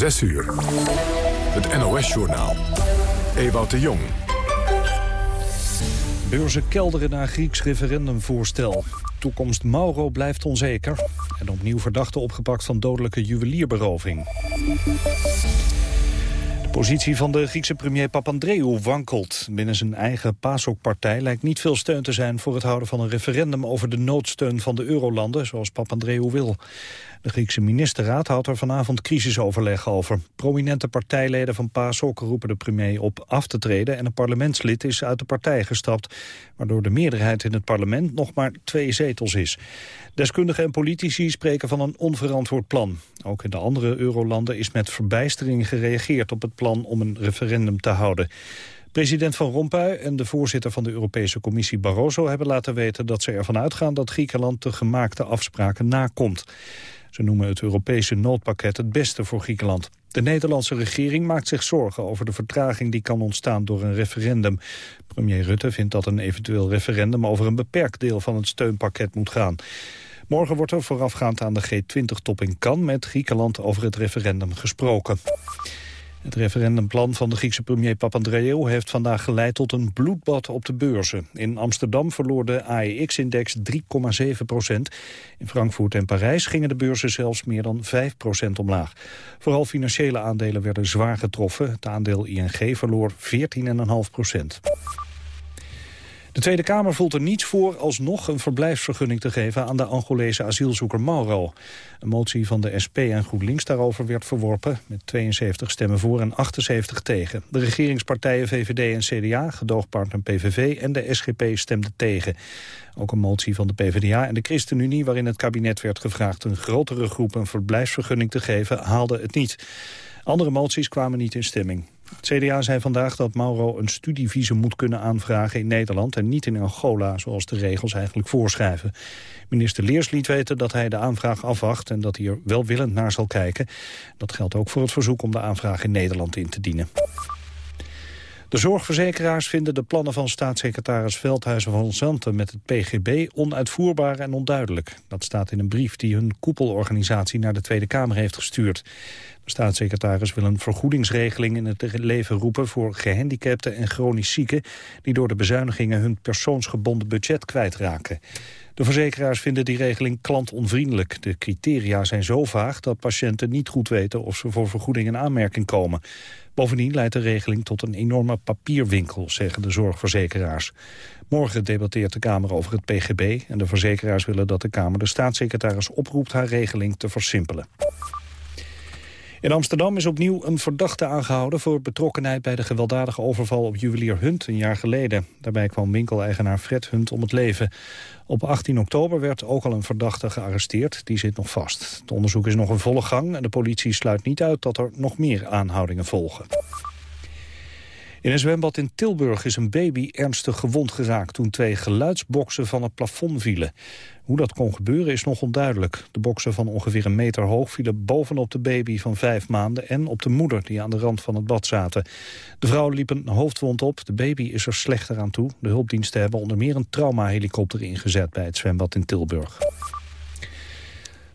6 uur. Het NOS-journaal. Ewout de Jong. Beurzen kelderen naar Grieks referendumvoorstel. Toekomst Mauro blijft onzeker. En opnieuw verdachte opgepakt van dodelijke juwelierberoving. De positie van de Griekse premier Papandreou wankelt. Binnen zijn eigen PASOK-partij lijkt niet veel steun te zijn... voor het houden van een referendum over de noodsteun van de eurolanden... zoals Papandreou wil. De Griekse ministerraad houdt er vanavond crisisoverleg over. Prominente partijleden van PASOK roepen de premier op af te treden... en een parlementslid is uit de partij gestapt... waardoor de meerderheid in het parlement nog maar twee zetels is. Deskundigen en politici spreken van een onverantwoord plan. Ook in de andere eurolanden is met verbijstering gereageerd op het plan om een referendum te houden. President Van Rompuy en de voorzitter van de Europese Commissie Barroso hebben laten weten dat ze ervan uitgaan dat Griekenland de gemaakte afspraken nakomt. Ze noemen het Europese noodpakket het beste voor Griekenland. De Nederlandse regering maakt zich zorgen over de vertraging die kan ontstaan door een referendum. Premier Rutte vindt dat een eventueel referendum over een beperkt deel van het steunpakket moet gaan. Morgen wordt er voorafgaand aan de G20-top in Cannes met Griekenland over het referendum gesproken. Het referendumplan van de Griekse premier Papandreou heeft vandaag geleid tot een bloedbad op de beurzen. In Amsterdam verloor de AEX-index 3,7 procent. In Frankfurt en Parijs gingen de beurzen zelfs meer dan 5 procent omlaag. Vooral financiële aandelen werden zwaar getroffen. Het aandeel ING verloor 14,5 procent. De Tweede Kamer voelt er niets voor alsnog een verblijfsvergunning te geven aan de Angolese asielzoeker Mauro. Een motie van de SP en GroenLinks daarover werd verworpen met 72 stemmen voor en 78 tegen. De regeringspartijen VVD en CDA, gedoogpartner PVV en de SGP stemden tegen. Ook een motie van de PvdA en de ChristenUnie waarin het kabinet werd gevraagd een grotere groep een verblijfsvergunning te geven haalde het niet. Andere moties kwamen niet in stemming. Het CDA zei vandaag dat Mauro een studievisum moet kunnen aanvragen in Nederland en niet in Angola, zoals de regels eigenlijk voorschrijven. Minister Leers liet weten dat hij de aanvraag afwacht en dat hij er welwillend naar zal kijken. Dat geldt ook voor het verzoek om de aanvraag in Nederland in te dienen. De zorgverzekeraars vinden de plannen van staatssecretaris Veldhuizen van Zanten met het PGB onuitvoerbaar en onduidelijk. Dat staat in een brief die hun koepelorganisatie naar de Tweede Kamer heeft gestuurd. De staatssecretaris wil een vergoedingsregeling in het leven roepen voor gehandicapten en chronisch zieken die door de bezuinigingen hun persoonsgebonden budget kwijtraken. De verzekeraars vinden die regeling klantonvriendelijk. De criteria zijn zo vaag dat patiënten niet goed weten of ze voor vergoeding in aanmerking komen. Bovendien leidt de regeling tot een enorme papierwinkel, zeggen de zorgverzekeraars. Morgen debatteert de Kamer over het PGB en de verzekeraars willen dat de Kamer de staatssecretaris oproept haar regeling te versimpelen. In Amsterdam is opnieuw een verdachte aangehouden voor betrokkenheid bij de gewelddadige overval op juwelier Hunt een jaar geleden. Daarbij kwam winkeleigenaar Fred Hunt om het leven. Op 18 oktober werd ook al een verdachte gearresteerd. Die zit nog vast. Het onderzoek is nog in volle gang en de politie sluit niet uit dat er nog meer aanhoudingen volgen. In een zwembad in Tilburg is een baby ernstig gewond geraakt... toen twee geluidsboksen van het plafond vielen. Hoe dat kon gebeuren is nog onduidelijk. De boksen van ongeveer een meter hoog vielen bovenop de baby van vijf maanden... en op de moeder die aan de rand van het bad zaten. De vrouw liep een hoofdwond op. De baby is er slechter aan toe. De hulpdiensten hebben onder meer een traumahelikopter ingezet... bij het zwembad in Tilburg.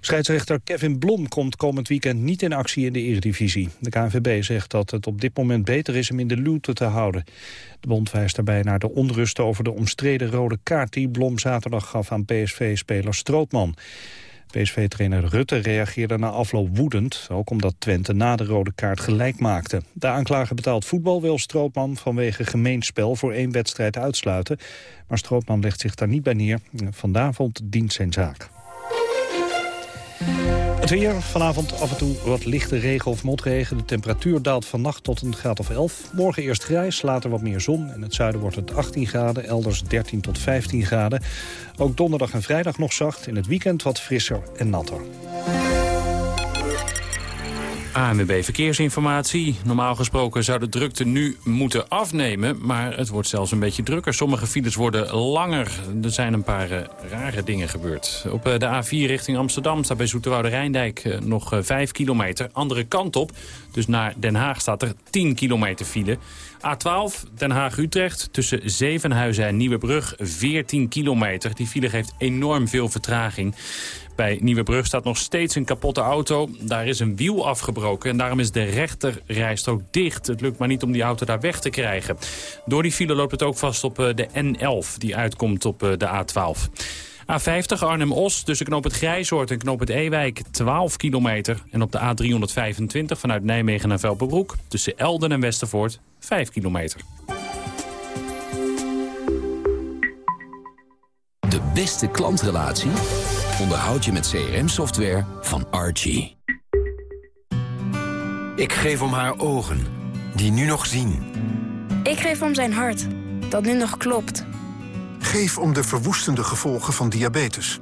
Scheidsrechter Kevin Blom komt komend weekend niet in actie in de eredivisie. De KNVB zegt dat het op dit moment beter is hem in de luwte te houden. De bond wijst daarbij naar de onrust over de omstreden rode kaart... die Blom zaterdag gaf aan PSV-speler Strootman. PSV-trainer Rutte reageerde na afloop woedend... ook omdat Twente na de rode kaart gelijk maakte. De aanklager betaald voetbal wil Strootman vanwege gemeenspel... voor één wedstrijd uitsluiten. Maar Strootman legt zich daar niet bij neer. Vanavond dient zijn zaak. Het weer, vanavond af en toe wat lichte regen of motregen. De temperatuur daalt vannacht tot een graad of 11. Morgen eerst grijs, later wat meer zon. In het zuiden wordt het 18 graden, elders 13 tot 15 graden. Ook donderdag en vrijdag nog zacht. In het weekend wat frisser en natter. ANWB Verkeersinformatie. Normaal gesproken zou de drukte nu moeten afnemen... maar het wordt zelfs een beetje drukker. Sommige files worden langer. Er zijn een paar uh, rare dingen gebeurd. Op uh, de A4 richting Amsterdam staat bij Zoeterwoude Rijndijk uh, nog 5 kilometer. Andere kant op, dus naar Den Haag staat er 10 kilometer file. A12 Den Haag-Utrecht tussen Zevenhuizen en Nieuwebrug 14 kilometer. Die file geeft enorm veel vertraging. Bij Nieuwebrug staat nog steeds een kapotte auto. Daar is een wiel afgebroken en daarom is de rechterrijstrook dicht. Het lukt maar niet om die auto daar weg te krijgen. Door die file loopt het ook vast op eh, de N11 die uitkomt op eh, de A12. A50 Arnhem-Os tussen knoop het Grijzoord en knoop het Ewijk 12 kilometer. En op de A325 vanuit Nijmegen naar Velperbroek tussen Elden en Westervoort 5 kilometer. De beste klantrelatie onderhoud je met CRM-software van Archie. Ik geef om haar ogen, die nu nog zien. Ik geef om zijn hart, dat nu nog klopt. Geef om de verwoestende gevolgen van diabetes.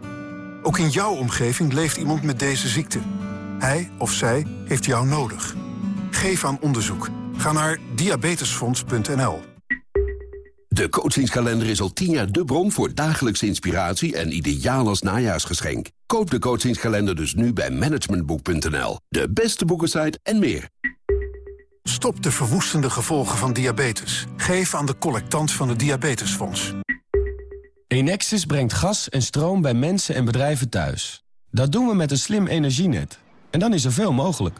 Ook in jouw omgeving leeft iemand met deze ziekte. Hij of zij heeft jou nodig. Geef aan onderzoek. Ga naar diabetesfonds.nl. De coachingskalender is al tien jaar de bron voor dagelijkse inspiratie en ideaal als najaarsgeschenk. Koop de coachingskalender dus nu bij managementboek.nl. De beste boekensite en meer. Stop de verwoestende gevolgen van diabetes. Geef aan de collectant van het Diabetesfonds. Enexis brengt gas en stroom bij mensen en bedrijven thuis. Dat doen we met een slim energienet. En dan is er veel mogelijk.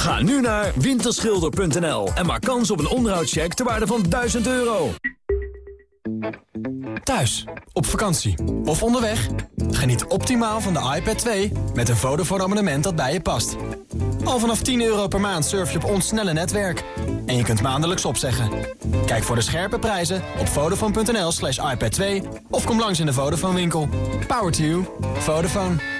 Ga nu naar winterschilder.nl en maak kans op een onderhoudscheck ter waarde van 1000 euro. Thuis, op vakantie of onderweg? Geniet optimaal van de iPad 2 met een Vodafone abonnement dat bij je past. Al vanaf 10 euro per maand surf je op ons snelle netwerk. En je kunt maandelijks opzeggen. Kijk voor de scherpe prijzen op vodafone.nl slash iPad 2 of kom langs in de Vodafone winkel. Power to you. Vodafone.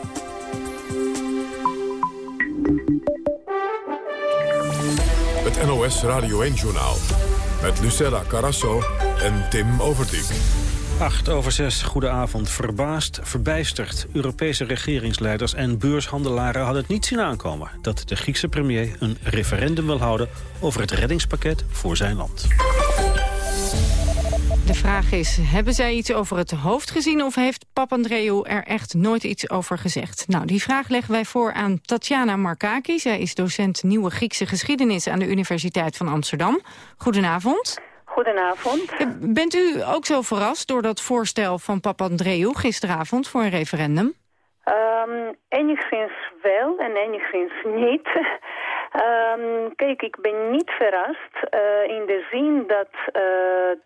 Het NOS Radio 1-journaal. Met Lucella Carasso en Tim Overdijk. 8 over 6, goedenavond. Verbaasd, verbijsterd. Europese regeringsleiders en beurshandelaren hadden het niet zien aankomen... dat de Griekse premier een referendum wil houden over het reddingspakket voor zijn land. De vraag is, hebben zij iets over het hoofd gezien... of heeft Papandreou er echt nooit iets over gezegd? Nou, die vraag leggen wij voor aan Tatjana Markaki. Zij is docent Nieuwe Griekse Geschiedenis... aan de Universiteit van Amsterdam. Goedenavond. Goedenavond. Bent u ook zo verrast door dat voorstel van Papandreou gisteravond voor een referendum? Um, enigszins wel en enigszins niet. Um, kijk, ik ben niet verrast uh, in de zin dat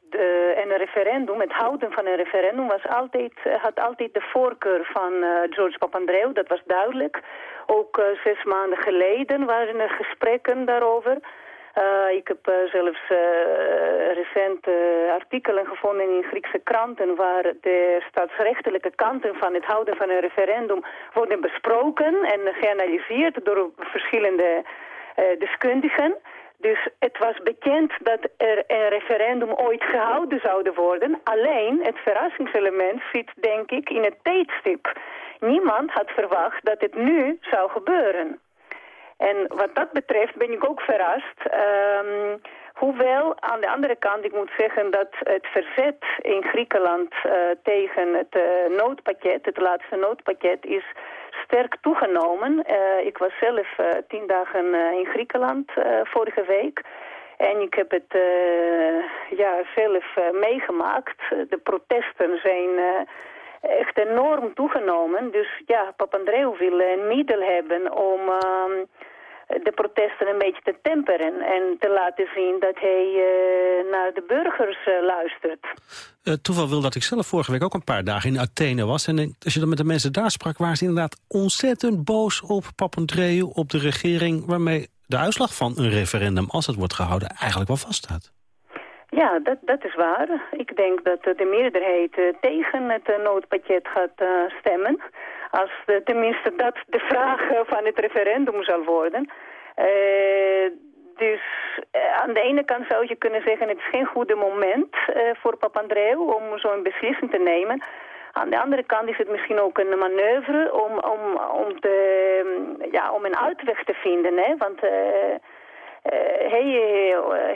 de, een referendum, het houden van een referendum, was altijd, had altijd de voorkeur van George Papandreou. Dat was duidelijk. Ook zes maanden geleden waren er gesprekken daarover. Ik heb zelfs uh, recent artikelen gevonden in Griekse kranten waar de staatsrechtelijke kanten van het houden van een referendum worden besproken en geanalyseerd door verschillende deskundigen. Dus het was bekend dat er een referendum ooit gehouden zou worden. Alleen het verrassingselement zit denk ik in het tijdstip. Niemand had verwacht dat het nu zou gebeuren. En wat dat betreft ben ik ook verrast. Um, hoewel, aan de andere kant, ik moet zeggen dat het verzet in Griekenland uh, tegen het uh, noodpakket, het laatste noodpakket, is sterk toegenomen. Uh, ik was zelf tien dagen in Griekenland vorige week. En ik heb het ja, zelf meegemaakt. De protesten zijn echt enorm toegenomen. Dus ja, Papandreou wil een middel hebben om ehm, de protesten een beetje te temperen. En te laten zien dat hij naar de burgers luistert. toeval wil dat ik zelf vorige week ook een paar dagen in Athene was. En als je dan met de mensen daar sprak, waren ze inderdaad ontzettend boos op Papandreou, op de regering, waarmee de uitslag van een referendum, als het wordt gehouden, eigenlijk wel vaststaat. Ja, dat, dat is waar. Ik denk dat de meerderheid uh, tegen het uh, noodpakket gaat uh, stemmen. Als tenminste dat de vraag van het referendum zal worden. dus aan de ene kant zou je kunnen zeggen... het is geen goede moment voor Papandreou om zo'n beslissing te nemen... Aan de andere kant is het misschien ook een manoeuvre om, om, om, ja, om een uitweg te vinden. Hè? Want uh, hij,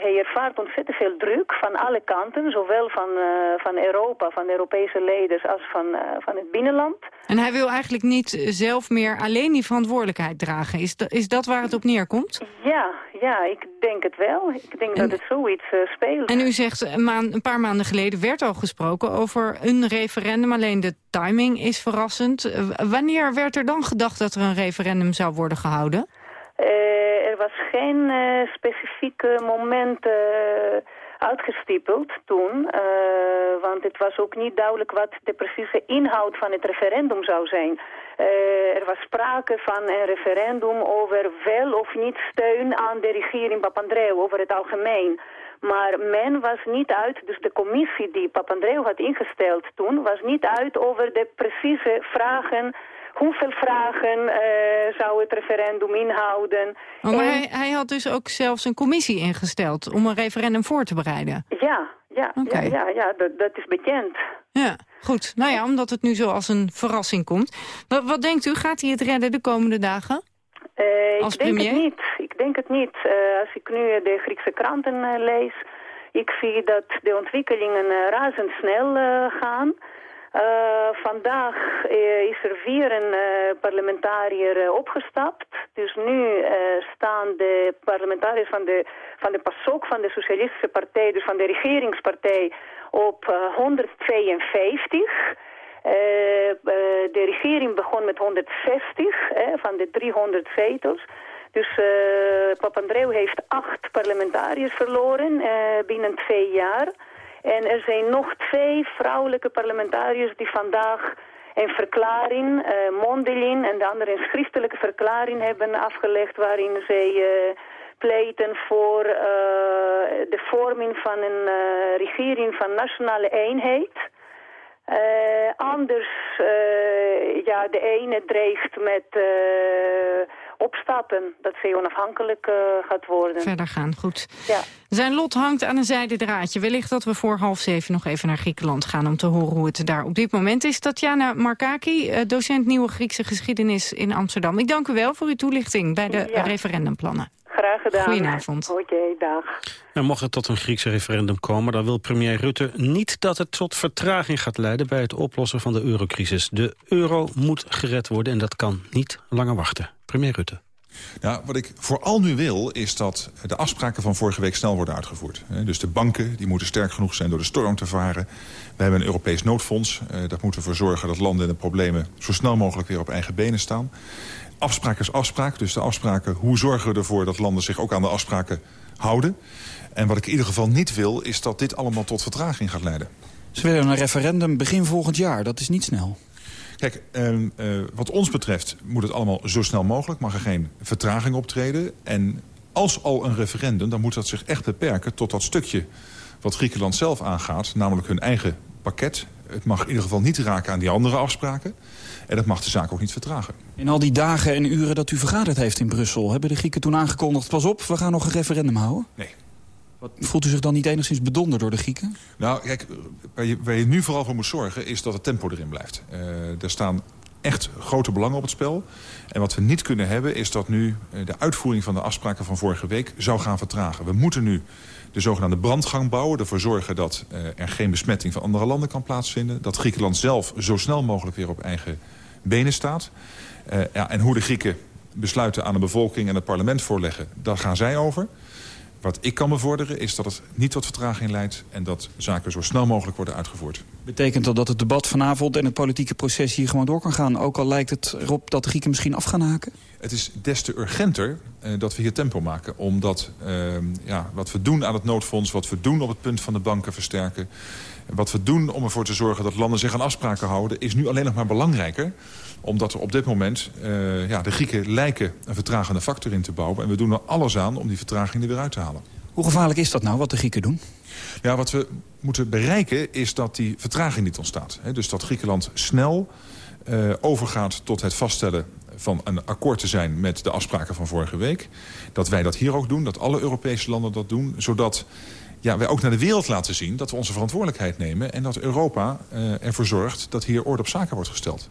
hij ervaart ontzettend veel druk van alle kanten. Zowel van, uh, van Europa, van de Europese leiders als van, van het binnenland. En hij wil eigenlijk niet zelf meer alleen die verantwoordelijkheid dragen. Is, dat, is dat waar het op neerkomt? Ja, ja, ik denk het wel. Ik denk dat het zoiets uh, speelt. En u zegt, een, maan, een, paar maanden geleden werd al gesproken over een referendum. Alleen de timing is verrassend. Wanneer werd er dan gedacht dat er een referendum zou worden gehouden? Uh, er was geen specifieke moment uitgestippeld toen. Want het was ook niet duidelijk wat de precieze inhoud van het referendum zou zijn. Er was sprake van een referendum over wel of niet steun aan de regering Papandreou, over het algemeen. Maar men was niet uit, dus de commissie die Papandreou had ingesteld toen, was niet uit over de precieze vragen hoeveel vragen uh, zou het referendum inhouden. Oh, maar hij, hij, had dus ook zelfs een commissie ingesteld om een referendum voor te bereiden? Ja, ja, okay. ja, ja, ja dat, dat, is bekend. Ja, goed. Nou ja, omdat het nu zo als een verrassing komt. Wat, wat denkt u, gaat hij het redden de komende dagen? Uh, als ik denk het niet. Ik denk het niet. Uh, als ik nu de Griekse kranten lees, ik zie dat de ontwikkelingen razendsnel gaan... Uh, vandaag uh, is er weer een uh, parlementariër opgestapt. Dus nu staan de parlementariërs van de, van de PASOK, van de Socialistische Partij, dus van de regeringspartij, op 152. de regering begon met 160 van de 300 zetels. Dus Papandreou heeft acht parlementariërs verloren binnen twee jaar. En er zijn nog twee vrouwelijke parlementariërs die vandaag een verklaring, uh, mondeling en de andere een schriftelijke verklaring hebben afgelegd waarin zij uh, pleiten voor uh, de vorming van een regering van nationale eenheid. anders, ja, de ene dreigt met opstappen. Dat zij onafhankelijk uh, gaat worden. Verder gaan, goed. Ja. Zijn lot hangt aan een zijden draadje. Wellicht dat we voor half zeven nog even naar Griekenland gaan... om te horen hoe het daar op dit moment is. Tatjana Markaki, eh, docent Nieuwe Griekse Geschiedenis in Amsterdam. Ik dank u wel voor uw toelichting bij de ja. referendumplannen. Graag gedaan. Goedenavond. Oké, okay, dag. En mocht het tot een Griekse referendum komen... dan wil premier Rutte niet dat het tot vertraging gaat leiden... bij het oplossen van de eurocrisis. De euro moet gered worden en dat kan niet langer wachten. Premier Rutte. Nou, wat ik vooral nu wil, is dat de afspraken van vorige week snel worden uitgevoerd. Dus de banken die moeten sterk genoeg zijn door de storm te varen. We hebben een Europees noodfonds. Dat moeten ervoor zorgen dat landen in de problemen zo snel mogelijk weer op eigen benen staan. Afspraak is afspraak, dus de afspraken, hoe zorgen we ervoor dat landen zich ook aan de afspraken houden. En wat ik in ieder geval niet wil, is dat dit allemaal tot vertraging gaat leiden. Ze willen een referendum begin volgend jaar, dat is niet snel. Kijk, uh, uh, wat ons betreft moet het allemaal zo snel mogelijk. Mag er geen vertraging optreden. En als al een referendum, dan moet dat zich echt beperken... tot dat stukje wat Griekenland zelf aangaat. Namelijk hun eigen pakket. Het mag in ieder geval niet raken aan die andere afspraken. En dat mag de zaak ook niet vertragen. In al die dagen en uren dat u vergaderd heeft in Brussel... hebben de Grieken toen aangekondigd... pas op, we gaan nog een referendum houden? Nee. Wat, voelt u zich dan niet enigszins bedonderd door de Grieken? Nou, kijk, waar je, nu vooral voor moet zorgen... is dat het tempo erin blijft. Uh, er staan echt grote belangen op het spel. En wat we niet kunnen hebben is dat nu de uitvoering van de afspraken van vorige week zou gaan vertragen. We moeten nu de zogenaamde brandgang bouwen. Ervoor zorgen dat uh, er geen besmetting van andere landen kan plaatsvinden. Dat Griekenland zelf zo snel mogelijk weer op eigen benen staat. Ja, en hoe de Grieken besluiten aan de bevolking en het parlement voorleggen, daar gaan zij over. Wat ik kan bevorderen is dat het niet tot vertraging leidt... en dat zaken zo snel mogelijk worden uitgevoerd. Betekent dat dat het debat vanavond en het politieke proces hier gewoon door kan gaan? Ook al lijkt het erop dat de Grieken misschien af gaan haken? Het is des te urgenter eh, dat we hier tempo maken. Omdat eh, ja, wat we doen aan het noodfonds, wat we doen op het punt van de banken versterken... wat we doen om ervoor te zorgen dat landen zich aan afspraken houden... is nu alleen nog maar belangrijker omdat er op dit moment uh, ja, de Grieken lijken een vertragende factor in te bouwen. En we doen er alles aan om die vertraging er weer uit te halen. Hoe gevaarlijk is dat nou, wat de Grieken doen? Ja, wat we moeten bereiken is dat die vertraging niet ontstaat. dus dat Griekenland snel uh, overgaat tot het vaststellen van een akkoord te zijn met de afspraken van vorige week. Dat wij dat hier ook doen, dat alle Europese landen dat doen. Zodat ja, wij ook naar de wereld laten zien dat we onze verantwoordelijkheid nemen... en dat Europa uh, ervoor zorgt dat hier orde op zaken wordt gesteld.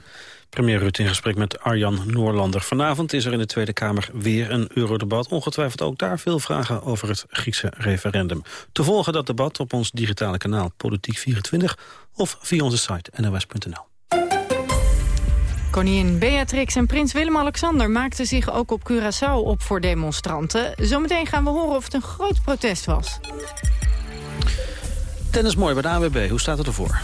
Premier Rutte in gesprek met Arjan Noorlander. Vanavond is er in de Tweede Kamer weer een eurodebat. Ongetwijfeld ook daar veel vragen over het Griekse referendum. Te volgen dat debat op ons digitale kanaal Politiek24... of via onze site nos.nl. Koningin Beatrix en prins Willem-Alexander maakten zich ook op Curaçao op voor demonstranten. Zometeen gaan we horen of het een groot protest was. Tennis mooi bij de AWB, hoe staat het ervoor?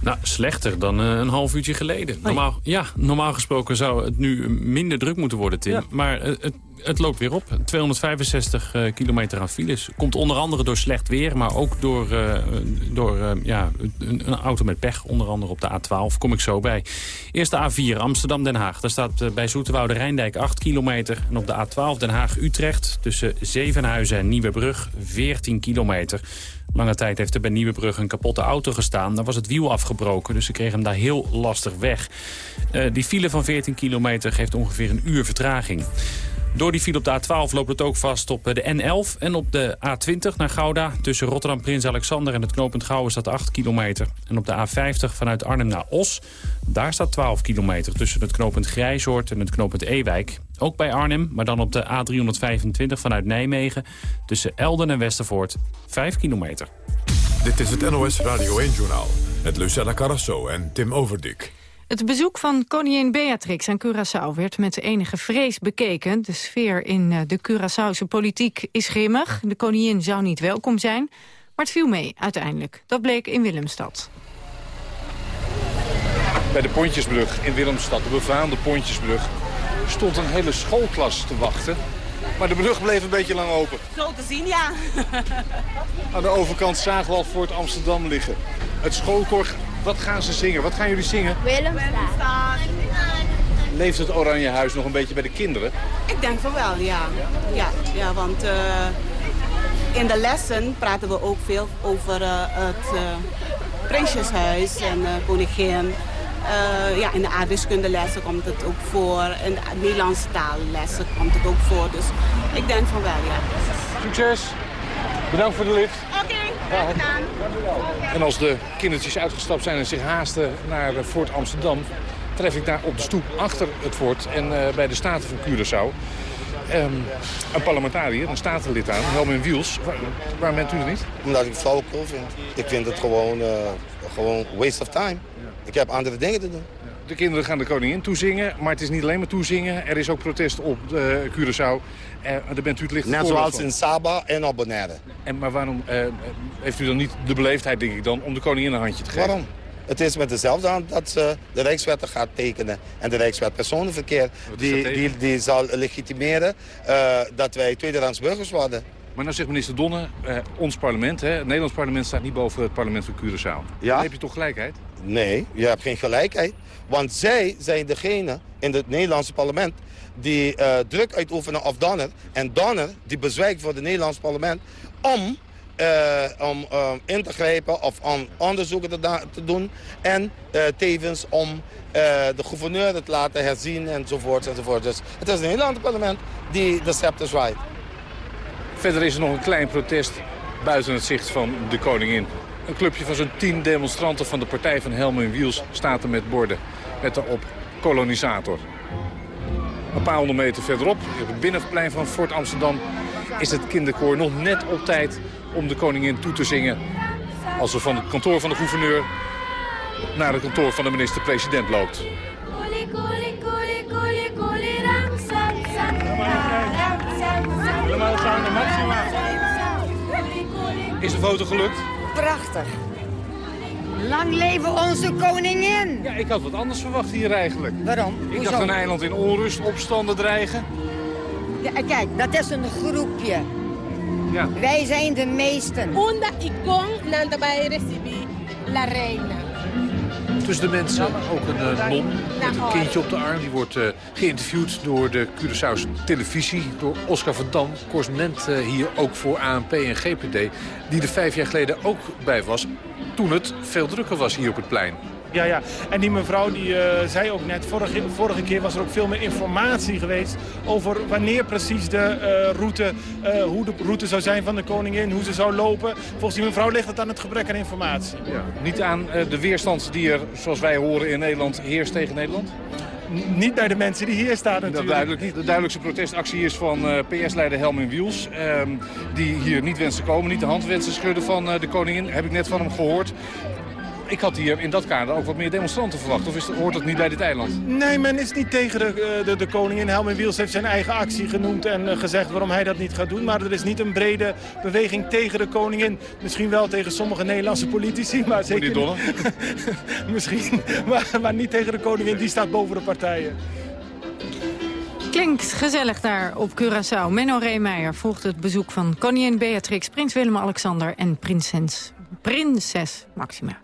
Nou, slechter dan uh, een half uurtje geleden. Normaal, ja, normaal gesproken zou het nu minder druk moeten worden, Tim. Maar uh, het, het loopt weer op. 265 uh, kilometer aan files. Komt onder andere door slecht weer, maar ook door, door ja, een, een, auto met pech. Onder andere op de A12, kom ik zo bij. Eerst de A4, Amsterdam-Den Haag. Daar staat bij Zoeterwoude Rijndijk 8 kilometer. En op de A12 Den Haag-Utrecht tussen Zevenhuizen en Nieuwebrug 14 kilometer. Lange tijd heeft er bij Nieuwebrug een kapotte auto gestaan. Daar was het wiel afgebroken, dus ze kregen hem daar heel lastig weg. Die file van 14 kilometer geeft ongeveer een uur vertraging. Door die file op de A12 loopt het ook vast op de N11 en op de A20 naar Gouda. Tussen Rotterdam Prins Alexander en het knooppunt Gouwen staat 8 kilometer. En op de A50 vanuit Arnhem naar Os, daar staat 12 kilometer... tussen het knooppunt Grijzoord en het knooppunt Ewijk. Ook bij Arnhem, maar dan op de A325 vanuit Nijmegen... tussen Elden en Westervoort, 5 kilometer. Dit is het NOS Radio 1-journaal met Lucella Carrasso en Tim Overdik. Het bezoek van koningin Beatrix aan Curaçao werd met enige vrees bekeken. De sfeer in eh, de Curaçaose politiek is grimmig. De koningin zou niet welkom zijn, maar het viel mee uiteindelijk. Dat bleek in Willemstad. Bij de Pontjesbrug in Willemstad, de befaamde Pontjesbrug... stond een hele schoolklas te wachten. Maar de brug bleef een beetje lang open. Zo te zien, ja. Aan de overkant zagen we al Fort Amsterdam liggen. Het schoolkoor wat gaan ze zingen? Wat gaan jullie zingen? Willemstad. Leeft het Oranje Huis nog een beetje bij de kinderen? Ik denk van wel, ja. Ja, ja want uh, in de lessen praten we ook veel over uh, het uh, Prinsjeshuis en koningin. ja, in de aardrijkskundelessen komt het ook voor. In de Nederlandse taallessen komt het ook voor. Dus ik denk van wel, ja. Succes! Bedankt voor de lift. Oké, graag gedaan. En als de kindertjes uitgestapt zijn en zich haasten naar Fort Amsterdam... tref ik daar op de stoep achter het fort en uh, bij de Staten van Curaçao... Um, een parlementariër, een statenlid aan, Helmin Wiels. Waar, waarom bent u er niet? Omdat ik het flauwekul vind. Ik vind het gewoon, uh, gewoon waste of time. Ik heb andere dingen te doen. De kinderen gaan de koningin toezingen, maar het is niet alleen maar toezingen. Er is ook protest op uh, Curaçao. Uh, daar bent u het licht Net zoals in Saba en op Bonaire. En, maar waarom uh, heeft u dan niet de beleefdheid, denk ik dan, om de koningin een handje te geven? Waarom? Het is met dezelfde hand dat ze de Rijkswet gaat tekenen. En de Rijkswet personenverkeer, die, die, die zal legitimeren uh, dat wij tweederangs burgers worden. Maar nou zegt minister Donner, uh, ons parlement, hè, het Nederlands parlement staat niet boven het parlement van Curaçao. Ja? Dan heb je toch gelijkheid? Nee, je hebt geen gelijkheid. Want zij zijn degene in het Nederlandse parlement die uh, druk uitoefenen op Donner. En Donner die bezwijkt voor het Nederlandse parlement om, uh, om uh, in te grijpen of om onderzoeken te, te doen. En tevens om de gouverneur te laten herzien enzovoort enzovoort. Dus het is het Nederlandse parlement die de scepter zwaait. Verder is er nog een klein protest buiten het zicht van de koningin. Een clubje van zo'n tien demonstranten van de partij van Helmen Wiels staat er met borden. Met daarop kolonisator. Een paar honderd meter verderop, op het binnenplein van Fort Amsterdam... is het kinderkoor nog net op tijd om de koningin toe te zingen... als ze van het kantoor van de gouverneur naar het kantoor van de minister-president loopt. Is de foto gelukt? Prachtig. Lang leven onze koningin! Ja, ik had wat anders verwacht hier eigenlijk. Waarom? Ik Hoezo? dacht een eiland in onrust, opstanden dreigen. Ja, kijk, dat is een groepje. Ja. Wij zijn de meesten. Una icon nanda bij recibi la reina. Tussen de mensen ook een eh, non met een kindje op de arm. Die wordt eh, geïnterviewd door de Curaçaose televisie. Door Oscar van Dam, correspondent eh, hier ook voor ANP en GPD. Die er vijf jaar geleden ook bij was. Toen het veel drukker was hier op het plein. Ja, ja. En die mevrouw die eh, zei ook net, vorige, vorige keer was er ook veel meer informatie geweest over wanneer precies de eh, route, eh, hoe de route zou zijn van de koningin, hoe ze zou lopen. Volgens die mevrouw ligt het aan het gebrek aan informatie. Ja. Niet aan de weerstand die er, zoals wij horen in Nederland, heerst tegen Nederland? Niet bij de mensen die hier staan Dat natuurlijk. duidelijk niet. De duidelijkste protestactie is van PS-leider Helmin Wiels. ehm, die hier niet wenst te komen, niet de hand wenst te schudden van de koningin. Heb ik net van hem gehoord. Ik had hier in dat kader ook wat meer demonstranten verwacht. Of is, hoort dat niet bij dit eiland? Nee, men is niet tegen de, eh, de, de koningin. Helmen Wiels heeft zijn eigen actie genoemd en eh, gezegd waarom hij dat niet gaat doen. Maar er is niet een brede beweging tegen de koningin. Misschien wel tegen sommige Nederlandse politici, maar zeker Meneer niet- Misschien, maar, maar niet tegen de koningin. Die staat boven de partijen. Klinkt gezellig daar op Curaçao. Menno Reemeijer volgt het bezoek van koningin Beatrix, prins Willem-Alexander en prinses, prinses Maxima.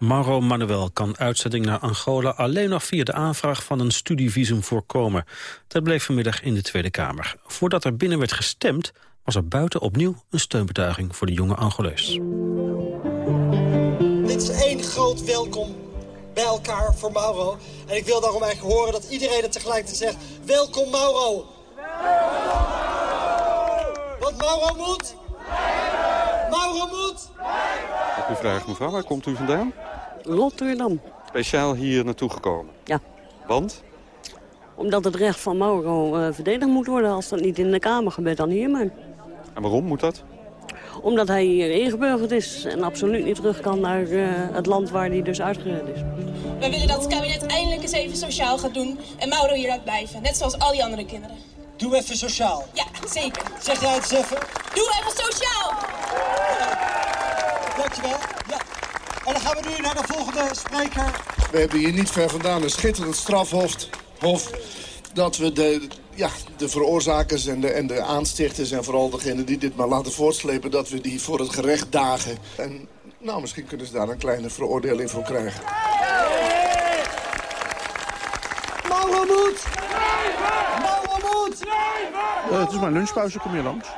Mauro Manuel kan uitzetting naar Angola alleen nog via de aanvraag van een studievisum voorkomen. Dat bleef vanmiddag in de Tweede Kamer. Voordat er binnen werd gestemd, was er buiten opnieuw een steunbetuiging voor de jonge Angolees. Dit is één groot welkom bij elkaar voor Mauro. En ik wil daarom eigenlijk horen dat iedereen het tegelijkertijd zegt... Welkom Mauro! Mauro moet! Mauro moet! U vraagt mevrouw, waar komt u vandaan? Rotterdam, Speciaal hier naartoe gekomen. Ja. Want? omdat het recht van Mauro eh, verdedigd moet worden. Als dat niet in de Kamer gebeurt, dan hier maar. En waarom moet dat? Omdat hij hier ingeburgerd is en absoluut niet terug kan naar eh, het land waar hij dus uitgereden is. We willen dat het kabinet eindelijk eens even sociaal gaat doen en Mauro hier laat blijven. Net zoals al die andere kinderen. Doe even sociaal. Ja, zeker. Zeg jij het eens even? Doe even sociaal! Dankjewel. Ja. En dan gaan we nu naar de volgende spreker. We hebben hier niet ver vandaan een schitterend strafhof. Hof, dat we de, ja, de veroorzakers en de, en de aanstichters... en vooral degenen die dit maar laten voortslepen... dat we die voor het gerecht dagen. En nou, misschien kunnen ze daar een kleine veroordeling voor krijgen. Mauro moet! Eh, het is mijn lunchpauze, kom je langs.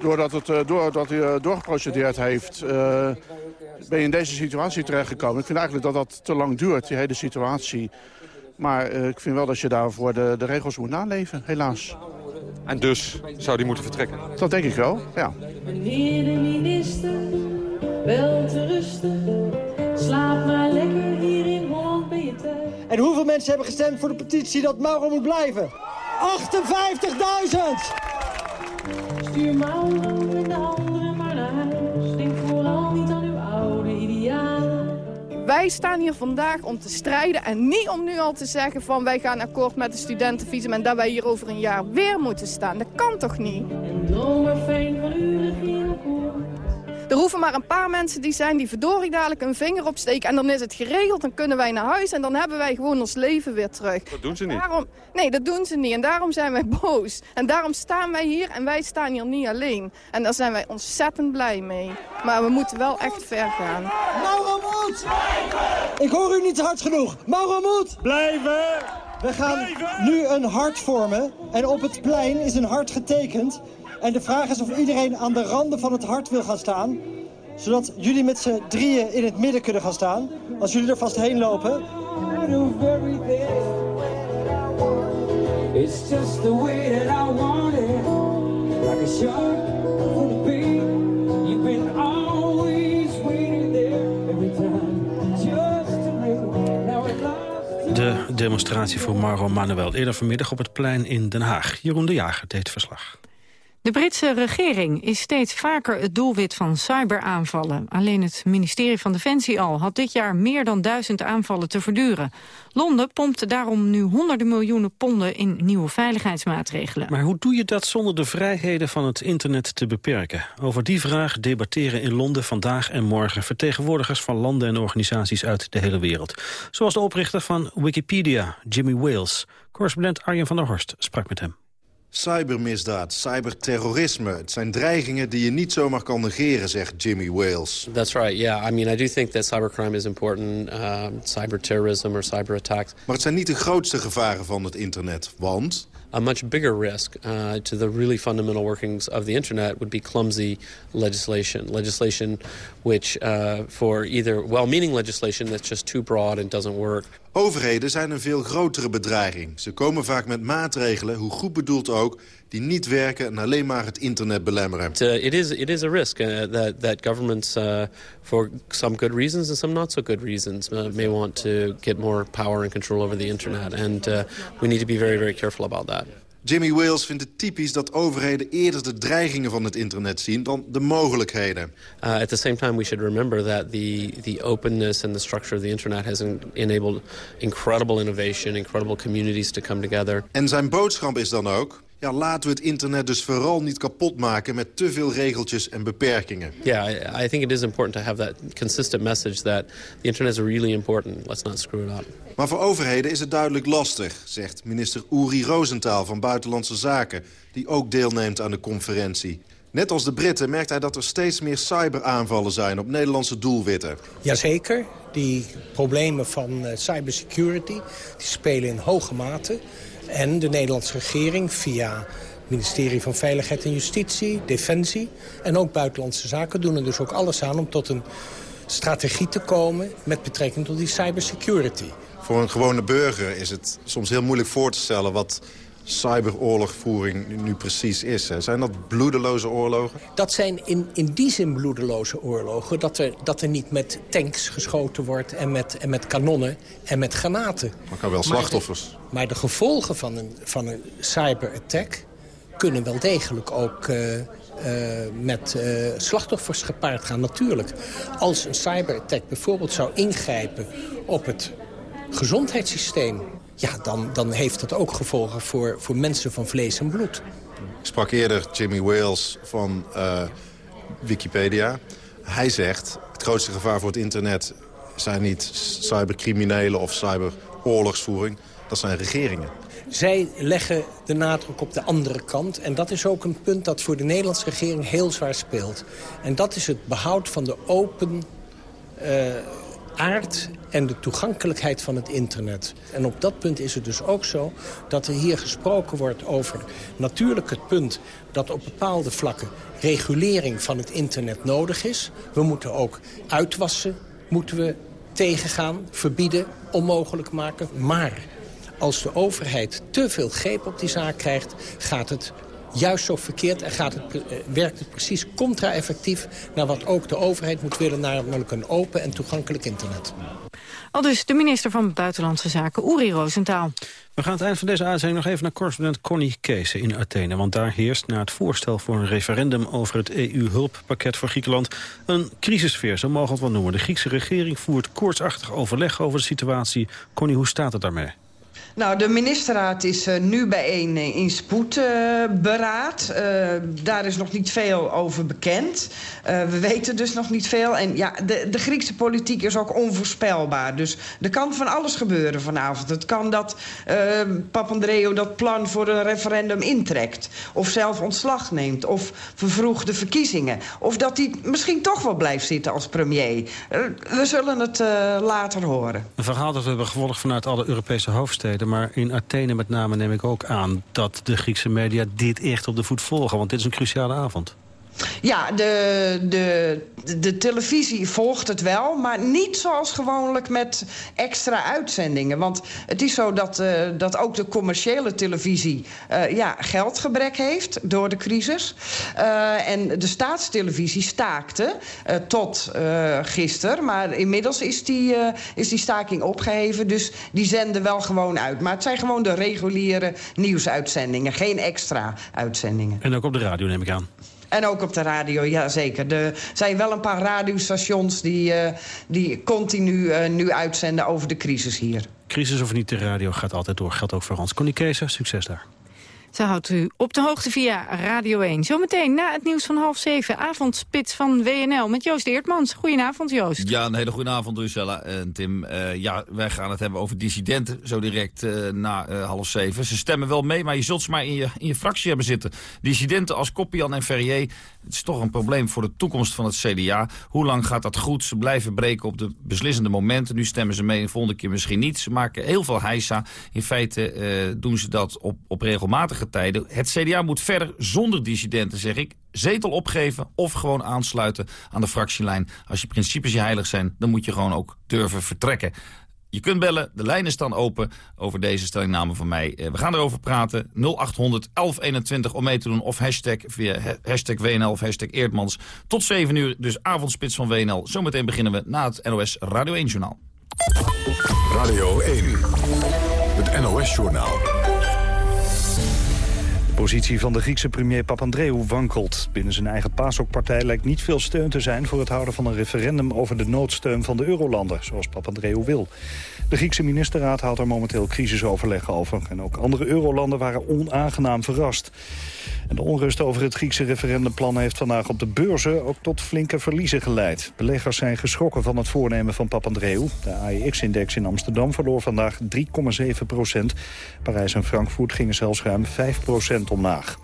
Doordat, het, eh, doordat hij eh, doorgeprocedeerd heeft, eh, ben je in deze situatie terechtgekomen. Ik vind eigenlijk dat dat te lang duurt, die hele situatie. Maar eh, ik vind wel dat je daarvoor de, de regels moet naleven, helaas. En dus zou die moeten vertrekken? Dat denk ik wel, ja. Meneer de minister, wel te rusten. Slaap maar lekker hier in Holland ben je thuis. En hoeveel mensen hebben gestemd voor de petitie dat Mauro moet blijven? 58.000! Stuur Mauro en de anderen maar naar huis. Denk vooral niet aan uw oude idealen. Wij staan hier vandaag om te strijden en niet om nu al te zeggen van wij gaan akkoord met de studentenvisum en dat wij hier over een jaar weer moeten staan. Dat kan toch niet? Droom maar fijn van uw regeerakkoord. Er hoeven maar een paar mensen die zijn die verdorie dadelijk een vinger opsteken en dan is het geregeld. Dan kunnen wij naar huis en dan hebben wij gewoon ons leven weer terug. Dat doen ze niet. Daarom, nee, dat doen ze niet en daarom zijn wij boos. En daarom staan wij hier en wij staan hier niet alleen. En daar zijn wij ontzettend blij mee. Maar we moeten wel echt ver gaan. Mauro moet! Ik hoor u niet hard genoeg. Mauro moet! Blijven! We gaan nu een hart vormen. En op het plein is een hart getekend. En de vraag is of iedereen aan de randen van het hart wil gaan staan. Zodat jullie met z'n drieën in het midden kunnen gaan staan. Als jullie er vast heen lopen. It's just the way that I want it. Like a shark the bait. You've been always waiting there every time. Just to. Now. De demonstratie voor Mauro Manuel eerder vanmiddag op het plein in Den Haag. Jeroen de Jager deed verslag. De Britse regering is steeds vaker het doelwit van cyberaanvallen. Alleen het ministerie van Defensie al had dit jaar meer dan duizend aanvallen te verduren. Londen pompt daarom nu honderden miljoenen ponden in nieuwe veiligheidsmaatregelen. Maar hoe doe je dat zonder de vrijheden van het internet te beperken? Over die vraag debatteren in Londen vandaag en morgen vertegenwoordigers van landen en organisaties uit de hele wereld. Zoals de oprichter van Wikipedia, Jimmy Wales. Correspondent Arjen van der Horst sprak met hem. Cybermisdaad, cyberterrorisme. Het zijn dreigingen die je niet zomaar kan negeren, zegt Jimmy Wales. That's right, yeah. I mean, I do think that cybercrime is important, uh, cyberterrorism or cyberattacks. Maar het zijn niet de grootste gevaren van het internet, want... A much bigger risk uh, to the really fundamental workings of the internet would be clumsy legislation. Legislation which, uh, for either well-meaning legislation that's just too broad and doesn't work. Overheden zijn een veel grotere bedreiging. Ze komen vaak met maatregelen, hoe goed bedoeld ook, die niet werken en alleen maar het internet belemmeren. Uh, it, is, it is a risk uh, that, that governments, uh, for some good reasons and some not so good reasons, may want to get more power and control over the internet. And we need to be very, very careful about that. Jimmy Wales vindt het typisch dat overheden eerder de dreigingen van het internet zien dan de mogelijkheden. Uh, at the same time, we should remember that the, the openness and the structure of the internet has enabled incredible innovation, incredible communities to come together. En zijn boodschap is dan ook, ja, laten we het internet dus vooral niet kapot maken met te veel regeltjes en beperkingen. Yeah, I, think it is important to have that consistent message that the internet is really important. Let's not screw it up. Maar voor overheden is het duidelijk lastig, zegt minister Uri Rosenthal van Buitenlandse Zaken, die ook deelneemt aan de conferentie. Net als de Britten merkt hij dat er steeds meer cyberaanvallen zijn op Nederlandse doelwitten. Jazeker, die problemen van uh, cybersecurity die spelen in hoge mate. En de Nederlandse regering via het ministerie van Veiligheid en Justitie, Defensie en ook Buitenlandse Zaken doen er dus ook alles aan om tot een strategie te komen met betrekking tot die cybersecurity. Voor een gewone burger is het soms heel moeilijk voor te stellen wat cyberoorlogvoering nu precies is. Hè. Zijn dat bloedeloze oorlogen? Dat zijn in, in die zin bloedeloze oorlogen... Dat er, dat er niet met tanks geschoten wordt en met, en met kanonnen en met granaten. Maar kan wel slachtoffers. Maar de, maar de gevolgen van een, van een cyberattack kunnen wel degelijk ook... Uh, uh, met uh, slachtoffers gepaard gaan, natuurlijk. Als een cyberattack bijvoorbeeld zou ingrijpen op het gezondheidssysteem... ja, dan, dan heeft dat ook gevolgen voor, voor mensen van vlees en bloed. Ik sprak eerder Jimmy Wales van uh, Wikipedia. Hij zegt, het grootste gevaar voor het internet zijn niet cybercriminelen of cyberoorlogsvoering. Dat zijn regeringen. Zij leggen de nadruk op de andere kant. En dat is ook een punt dat voor de Nederlandse regering heel zwaar speelt. En dat is het behoud van de open uh, aard en de toegankelijkheid van het internet. En op dat punt is het dus ook zo dat er hier gesproken wordt over natuurlijk het punt dat op bepaalde vlakken regulering van het internet nodig is. We moeten ook uitwassen, moeten we tegengaan, verbieden, onmogelijk maken. Maar als de overheid te veel greep op die zaak krijgt, gaat het juist zo verkeerd en gaat het, werkt het precies contra-effectief... naar wat ook de overheid moet willen, namelijk een open en toegankelijk internet. Al dus de minister van Buitenlandse Zaken, Uri Rosenthal. We gaan het eind van deze uitzending nog even naar correspondent Connie Kees in Athene. Want daar heerst na het voorstel voor een referendum over het EU-hulppakket voor Griekenland een crisissfeer, zo mogen we het wel noemen. De Griekse regering voert koortsachtig overleg over de situatie. Connie, hoe staat het daarmee? Nou, de ministerraad is uh, nu bijeen uh, in spoedberaad. Uh, daar is nog niet veel over bekend. we weten dus nog niet veel. En ja, de, de, Griekse politiek is ook onvoorspelbaar. Dus er kan van alles gebeuren vanavond. Het kan dat Papandreou dat plan voor een referendum intrekt. Of zelf ontslag neemt. Of vervroegde verkiezingen. Of dat hij misschien toch wel blijft zitten als premier. we zullen het later horen. Een verhaal dat we hebben gevolgd vanuit alle Europese hoofdsteden maar in Athene met name neem ik ook aan... dat de Griekse media dit echt op de voet volgen. Want dit is een cruciale avond. Ja, de, de, de televisie volgt het wel, maar niet zoals gewoonlijk met extra uitzendingen. Want het is zo dat, uh, dat ook de commerciële televisie uh, ja, geldgebrek heeft door de crisis. Uh, en de staatstelevisie staakte tot gisteren, maar inmiddels is die, is die staking opgeheven. Dus die zenden wel gewoon uit. Maar het zijn gewoon de reguliere nieuwsuitzendingen, geen extra uitzendingen. En ook op de radio neem ik aan. En ook op de radio, ja zeker. Er zijn wel een paar radiostations die, uh, die continu uh, nu uitzenden over de crisis hier. Crisis of niet, de radio gaat altijd door. Geldt ook voor ons. Connie Keeser, succes daar. Ze houdt u op de hoogte via Radio 1. Zometeen na het nieuws van half zeven, avondspits van WNL met Joost Eertmans. Goedenavond Joost. Ja, een hele goede avond Lucella en Tim. Uh, ja, wij gaan het hebben over dissidenten zo direct uh, na uh, half zeven. Ze stemmen wel mee, maar je zult ze maar in je, in je fractie hebben zitten. Dissidenten als Koppian en Ferrier, het is toch een probleem voor de toekomst van het CDA. Hoe lang gaat dat goed? Ze blijven breken op de beslissende momenten. Nu stemmen ze mee, de volgende keer misschien niet. Ze maken heel veel heisa. In feite doen ze dat op, op regelmatige Het CDA moet verder zonder dissidenten, zeg ik, zetel opgeven of gewoon aansluiten aan de fractielijn. Als je principes je heilig zijn, dan moet je gewoon ook durven vertrekken. Je kunt bellen, de lijnen staan open over deze stellingname van mij. We gaan erover praten. 0800 1121 om mee te doen of hashtag via hashtag WNL of hashtag Eerdmans. Tot 7 uur, dus avondspits van WNL. Zometeen beginnen we na het NOS Radio 1 Journaal. Radio 1, het NOS Journaal. Positie van de Griekse premier Papandreou wankelt. Binnen zijn eigen PASOK-partij lijkt niet veel steun te zijn... voor het houden van een referendum over de noodsteun van de eurolanden... zoals Papandreou wil. De Griekse ministerraad houdt er momenteel crisisoverleg over. En ook andere eurolanden waren onaangenaam verrast. En de onrust over het Griekse referendumplan heeft vandaag op de beurzen ook tot flinke verliezen geleid. Beleggers zijn geschrokken van het voornemen van Papandreou. De AEX-index in Amsterdam verloor vandaag 3,7 procent. Parijs en Frankfurt gingen zelfs ruim 5 procent omlaag.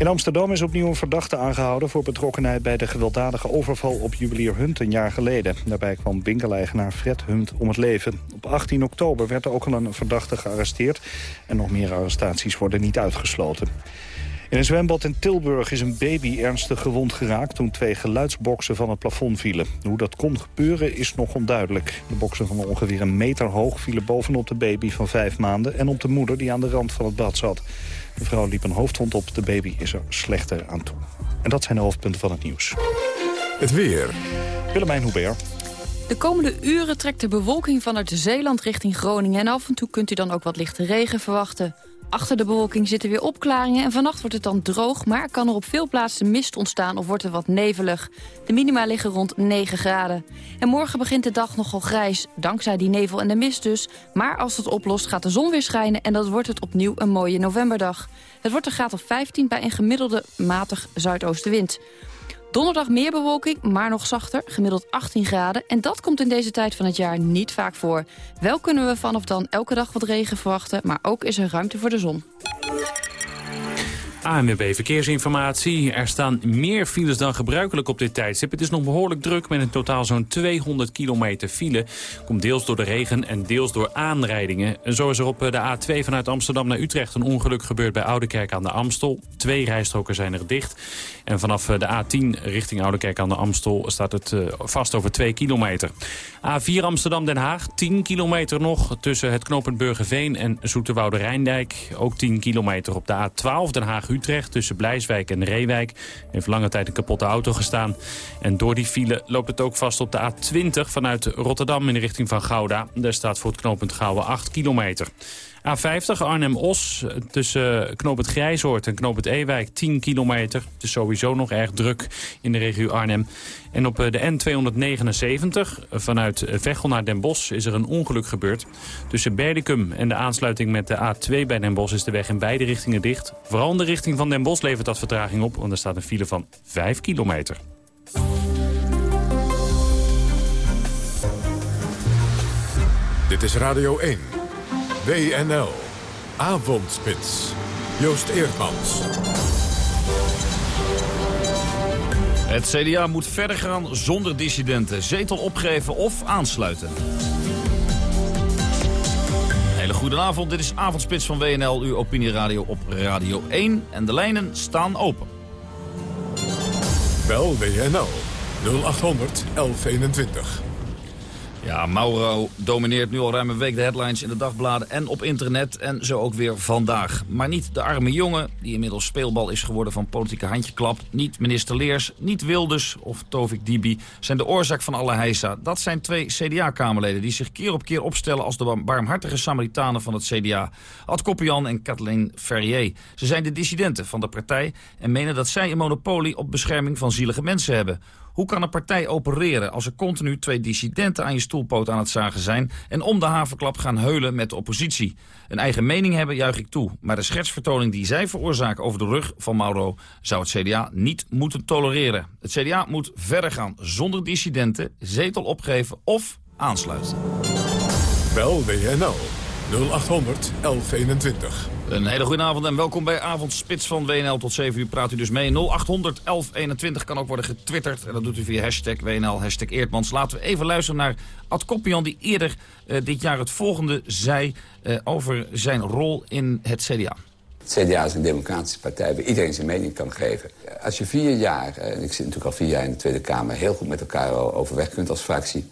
In Amsterdam is opnieuw een verdachte aangehouden... voor betrokkenheid bij de gewelddadige overval op juwelier Hunt een jaar geleden. Daarbij kwam winkeleigenaar Fred Hunt om het leven. Op 18 oktober werd er ook al een verdachte gearresteerd... en nog meer arrestaties worden niet uitgesloten. In een zwembad in Tilburg is een baby ernstig gewond geraakt... toen twee geluidsboksen van het plafond vielen. Hoe dat kon gebeuren is nog onduidelijk. De boksen van ongeveer een meter hoog vielen bovenop de baby van vijf maanden... en op de moeder die aan de rand van het bad zat. De vrouw liep een hoofdwond op, de baby is er slechter aan toe. En dat zijn de hoofdpunten van het nieuws. Het weer. Willemijn Hubert. De komende uren trekt de bewolking vanuit Zeeland richting Groningen... en af en toe kunt u dan ook wat lichte regen verwachten. Achter de bewolking zitten weer opklaringen en vannacht wordt het dan droog... maar kan er op veel plaatsen mist ontstaan of wordt het wat nevelig. De minima liggen rond 9 graden. En morgen begint de dag nogal grijs, dankzij die nevel en de mist dus. Maar als het oplost gaat de zon weer schijnen en dat wordt het opnieuw een mooie novemberdag. Het wordt een graad of 15 bij een gemiddelde matig zuidoostenwind. Donderdag meer bewolking, maar nog zachter, gemiddeld 18 graden. En dat komt in deze tijd van het jaar niet vaak voor. Wel kunnen we vanaf dan elke dag wat regen verwachten, maar ook is er ruimte voor de zon. ANWB Verkeersinformatie. Er staan meer files dan gebruikelijk op dit tijdstip. Het is nog behoorlijk druk met in totaal zo'n 200 kilometer file. Komt deels door de regen en deels door aanrijdingen. Zo is er op de A2 vanuit Amsterdam naar Utrecht een ongeluk gebeurd bij Oudekerk aan de Amstel. Twee rijstroken zijn er dicht. En vanaf de A10 richting Oudekerk aan de Amstel staat het vast over 2 kilometer. A4 Amsterdam-Den Haag, 10 kilometer nog tussen het knooppunt Burgerveen en Zoeterwoude Rijndijk. Ook 10 kilometer op de A12 Den Haag-Utrecht tussen Blijswijk en Reewijk. Heeft lange tijd een kapotte auto gestaan. En door die file loopt het ook vast op de A20 vanuit Rotterdam in de richting van Gouda. Daar staat voor het knooppunt Gouwen 8 kilometer. A50 Arnhem-Os tussen Knoop het Grijzoord en Knoop het Ewijk 10 kilometer. Het is sowieso nog erg druk in de regio Arnhem. En op de N279 vanuit Veghel naar Den Bosch is er een ongeluk gebeurd. Tussen Berdicum en de aansluiting met de A2 bij Den Bosch is de weg in beide richtingen dicht. Vooral in de richting van Den Bosch levert dat vertraging op, want er staat een file van 5 kilometer. Dit is Radio 1. WNL. Avondspits. Joost Eerdmans. Het CDA moet verder gaan zonder dissidenten. Zetel opgeven of aansluiten. Hele goedenavond, dit is Avondspits van WNL, uw opinieradio op Radio 1. En de lijnen staan open. Bel WNL 0800 1121. Ja, Mauro domineert nu al ruim een week de headlines in de dagbladen en op internet. En zo ook weer vandaag. Maar niet de arme jongen, die inmiddels speelbal is geworden van politieke handjeklap. Niet minister Leers, niet Wilders of Tovik Dibi zijn de oorzaak van alle heisa. Dat zijn twee CDA-kamerleden die zich keer op keer opstellen als de barmhartige Samaritanen van het CDA. Ad Koppian en Kathleen Ferrier. Ze zijn de dissidenten van de partij en menen dat zij een monopolie op bescherming van zielige mensen hebben. Hoe kan een partij opereren als er continu twee dissidenten aan je stoelpoot aan het zagen zijn... en om de haverklap gaan heulen met de oppositie? Een eigen mening hebben juich ik toe. Maar de schetsvertoning die zij veroorzaken over de rug van Mauro... zou het CDA niet moeten tolereren. Het CDA moet verder gaan zonder dissidenten, zetel opgeven of aansluiten. Bel WNL 0800 1121. Een hele goede avond en welkom bij Avondspits van WNL. Tot 7 uur praat u dus mee. 0800 1121 kan ook worden getwitterd. En dat doet u via hashtag WNL, hashtag Eerdmans. Laten we even luisteren naar Ad Koppian... die eerder uh, dit jaar het volgende zei uh, over zijn rol in het CDA. Het CDA is een democratische partij waar iedereen zijn mening kan geven. Als je vier jaar, en ik zit natuurlijk al vier jaar in de Tweede Kamer... heel goed met elkaar overweg kunt als fractie...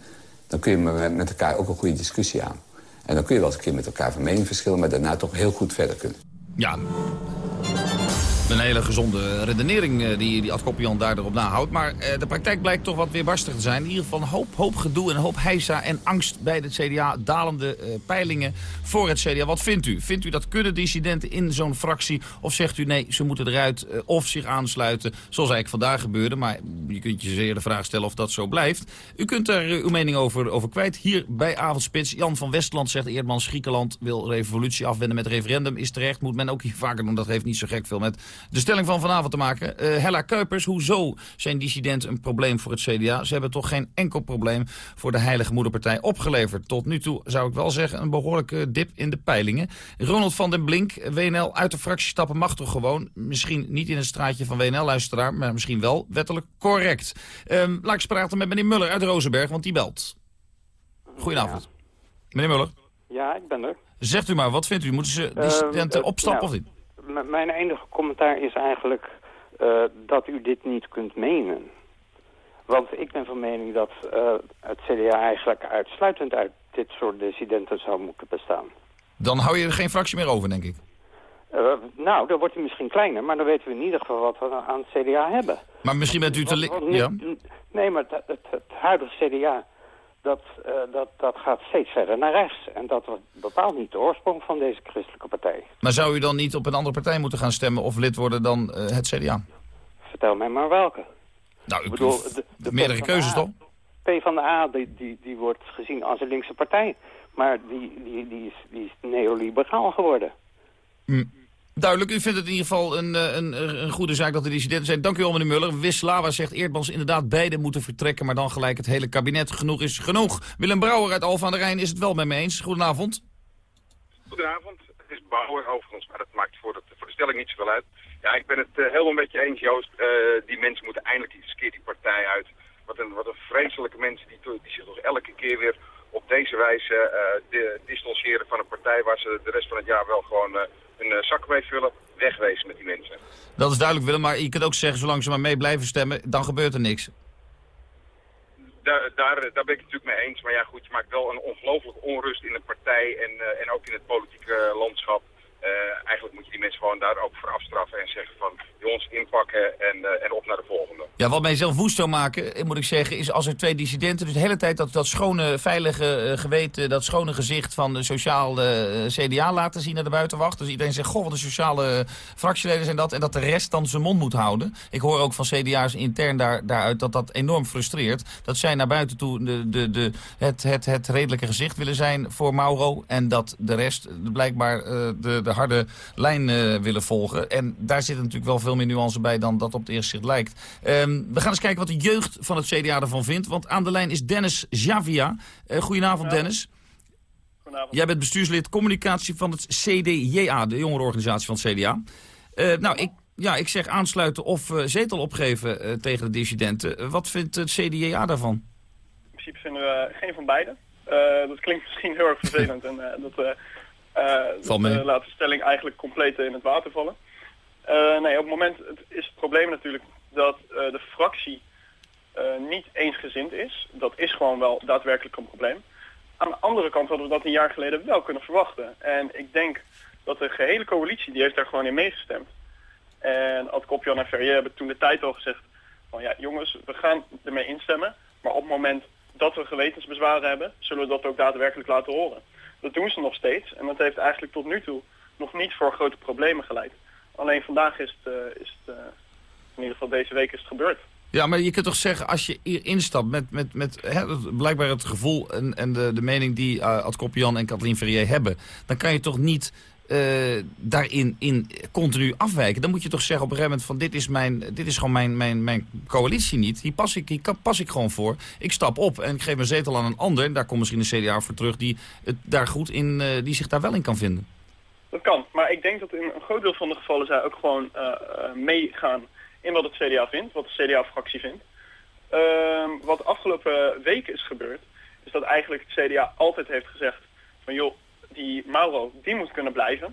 dan kun je met elkaar ook een goede discussie aan. En dan kun je wel eens een keer met elkaar van mening verschillen... maar daarna toch heel goed verder kunnen. Ja, een hele gezonde redenering uh, die, die Ad Koppian daar nahoudt. Maar uh, de praktijk blijkt toch wat weerbarstig te zijn. In ieder geval een hoop, hoop gedoe en hoop heisa en angst bij het CDA. Dalende uh, peilingen voor het CDA. Wat vindt u? Vindt u dat kunnen dissidenten in zo'n fractie? Of zegt u nee, ze moeten eruit of zich aansluiten? Zoals eigenlijk vandaag gebeurde. Maar je kunt je zeer de vraag stellen of dat zo blijft. U kunt daar uw mening over, over kwijt. Hier bij Avondspits. Jan van Westland zegt Eerdmans Griekenland wil revolutie afwenden met referendum. Is terecht, moet men ook hier vaker doen. Dat heeft niet zo gek veel met de stelling van vanavond te maken. Uh, Hella Kuipers, hoezo zijn dissidenten een probleem voor het CDA? Ze hebben toch geen enkel probleem voor de Heilige Moederpartij opgeleverd. Tot nu toe zou ik wel zeggen een behoorlijke dip in de peilingen. Ronald van den Blink, WNL uit de fractie stappen mag toch gewoon. Misschien niet in het straatje van WNL-luisteraar, maar misschien wel wettelijk correct. Um, laat ik eens praten met meneer Muller uit Rozenberg, want die belt. Goedenavond. Ja. Meneer Muller. Ja, ik ben er. Zegt u maar, wat vindt u? Moeten ze dissidenten uh, uh, opstappen nou, of niet? Mijn enige commentaar is eigenlijk uh, dat u dit niet kunt menen. Want ik ben van mening dat uh, het CDA eigenlijk uitsluitend uit dit soort dissidenten zou moeten bestaan. Dan hou je er geen fractie meer over, denk ik. Uh, nou, dan wordt hij misschien kleiner, maar dan weten we in ieder geval wat we aan het CDA hebben. Maar misschien bent u te... Ja. Nee, maar het, het, het huidige CDA dat, uh, dat, dat gaat steeds verder naar rechts. En dat bepaalt niet de oorsprong van deze christelijke partij. Maar zou u dan niet op een andere partij moeten gaan stemmen of lid worden dan uh, het CDA? Vertel mij maar welke. Nou, ik bedoel, de, de meerdere keuzes toch? P van de A, die, die, die wordt gezien als een linkse partij. Maar die, die, die, is, die is neoliberaal geworden. Mm. Duidelijk, u vindt het in ieder geval een, een, een goede zaak dat de dissidenten zijn. Dank u wel, meneer Muller. Wislawa zegt Eerdmans inderdaad beide moeten vertrekken... maar dan gelijk het hele kabinet. Genoeg is genoeg. Willem Brouwer uit Alphen aan de Rijn is het wel met me eens. Goedenavond. Goedenavond. Het is Brouwer overigens, maar dat maakt voor de, stelling niet zoveel uit. Ja, ik ben het uh, helemaal met je eens, Joost. Uh, die mensen moeten eindelijk eens keer die partij uit. Wat een, wat een vreselijke mensen die, die zich toch elke keer weer op deze wijze uh, distancieren van een partij... waar ze de rest van het jaar wel gewoon een uh, zak mee vullen, wegwezen met die mensen. Dat is duidelijk, Willem, maar je kunt ook zeggen, zolang ze maar mee blijven stemmen, dan gebeurt er niks. Daar, daar, daar ben ik het natuurlijk mee eens. Maar ja, goed, je maakt wel een ongelooflijke onrust in de partij en, uh, en ook in het politieke landschap. Uh, eigenlijk moet je die mensen gewoon daar ook voor afstraffen en zeggen van jongens inpakken en, uh, en op naar de volgende. Ja, wat mij zelf woest zou maken, moet ik zeggen, is als er twee dissidenten dus de hele tijd dat, dat schone, veilige geweten, dat schone gezicht van de sociale CDA laten zien naar de buitenwacht. Dus iedereen zegt, goh, wat de sociale fractieleden zijn dat. En dat de rest dan zijn mond moet houden. Ik hoor ook van CDA's intern daar, daaruit dat dat enorm frustreert. Dat zij naar buiten toe de, de, de, het, het, het redelijke gezicht willen zijn voor Mauro. En dat de rest blijkbaar de harde lijn uh, willen volgen. En daar zit natuurlijk wel veel meer nuance bij dan dat op het eerste zicht lijkt. Um, we gaan eens kijken wat de jeugd van het CDA ervan vindt. Want aan de lijn is Dennis Javia. Uh, goedenavond, Dennis. Goedenavond. Jij bent bestuurslid communicatie van het CDJA, de jongerenorganisatie van het CDA. Uh, nou, ik, ja, ik zeg aansluiten of zetel opgeven tegen de dissidenten. wat vindt het CDJA daarvan? In principe vinden we geen van beide. dat klinkt misschien heel erg vervelend en dat uh, dat, laat de stelling eigenlijk compleet in het water vallen. Uh, nee, op het moment het is het probleem natuurlijk dat eh, de fractie eh, niet eensgezind is. Dat is gewoon wel daadwerkelijk een probleem. Aan de andere kant hadden we dat een jaar geleden wel kunnen verwachten. En ik denk dat de gehele coalitie, die heeft daar gewoon in meegestemd. En Ad Kopjan en Ferrier hebben toen de tijd al gezegd... van ja jongens, we gaan ermee instemmen. Maar op het moment dat we gewetensbezwaren hebben... zullen we dat ook daadwerkelijk laten horen. Dat doen ze nog steeds. En dat heeft eigenlijk tot nu toe nog niet voor grote problemen geleid. Alleen vandaag is het, eh, is het eh, in ieder geval deze week is het gebeurd. Ja, maar je kunt toch zeggen, als je hier instapt met, met, met hè, blijkbaar het gevoel en, en de, de mening die uh, Ad en Kathleen Ferrier hebben, dan kan je toch niet eh, daarin in continu afwijken. Dan moet je toch zeggen op een gegeven moment van dit is, mijn, dit is gewoon mijn, mijn, mijn coalitie niet. Hier pas, ik, hier pas ik gewoon voor. Ik stap op en ik geef mijn zetel aan een ander. En daar komt misschien een CDA voor terug die, het daar goed in, eh, die zich daar wel in kan vinden. Dat kan, maar ik denk dat in een groot deel van de gevallen zij ook gewoon eh, meegaan in wat het CDA vindt, wat de CDA-fractie vindt. Ehm, wat de afgelopen weken is gebeurd, is dat eigenlijk het CDA altijd heeft gezegd van joh, die Mauro, die moet kunnen blijven.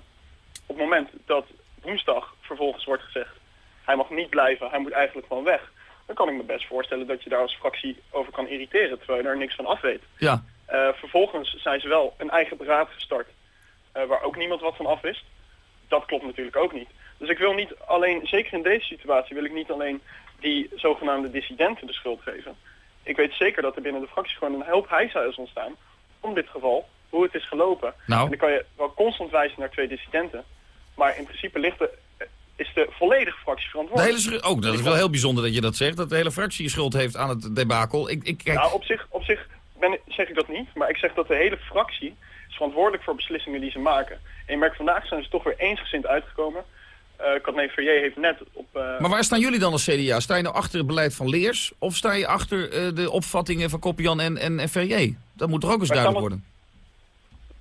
Op het moment dat woensdag vervolgens wordt gezegd, hij mag niet blijven, hij moet eigenlijk gewoon weg. Dan kan ik me best voorstellen dat je daar als fractie over kan irriteren, terwijl je er niks van af weet. Ja. Eh, vervolgens zijn ze wel een eigen beraad gestart, eh, waar ook niemand wat van af wist. Dat klopt natuurlijk ook niet. Dus ik wil niet alleen, zeker in deze situatie, wil ik niet alleen die zogenaamde dissidenten de schuld geven. Ik weet zeker dat er binnen de fractie gewoon een hoop heisa is ontstaan om dit geval, hoe het is gelopen. Nou. En dan kan je wel constant wijzen naar twee dissidenten. Maar in principe ligt de, is de volledige fractie De verantwoordelijk. hele, schru- oh, dat is wel heel bijzonder dat je dat zegt, dat de hele fractie schuld heeft aan het debakel. Ik, ik, kijk, Nou, op zich, op zich ben, zeg ik dat niet. Maar ik zeg dat de hele fractie is verantwoordelijk voor beslissingen die ze maken. En je merkt vandaag zijn ze toch weer eensgezind uitgekomen. Eh Kathleen Verrier heeft net op... eh, Maar waar staan jullie dan als CDA? Sta je nou achter het beleid van Leers? Of sta je achter eh, de opvattingen van Koppian en, en, en? Dat moet toch ook eens Wij duidelijk worden?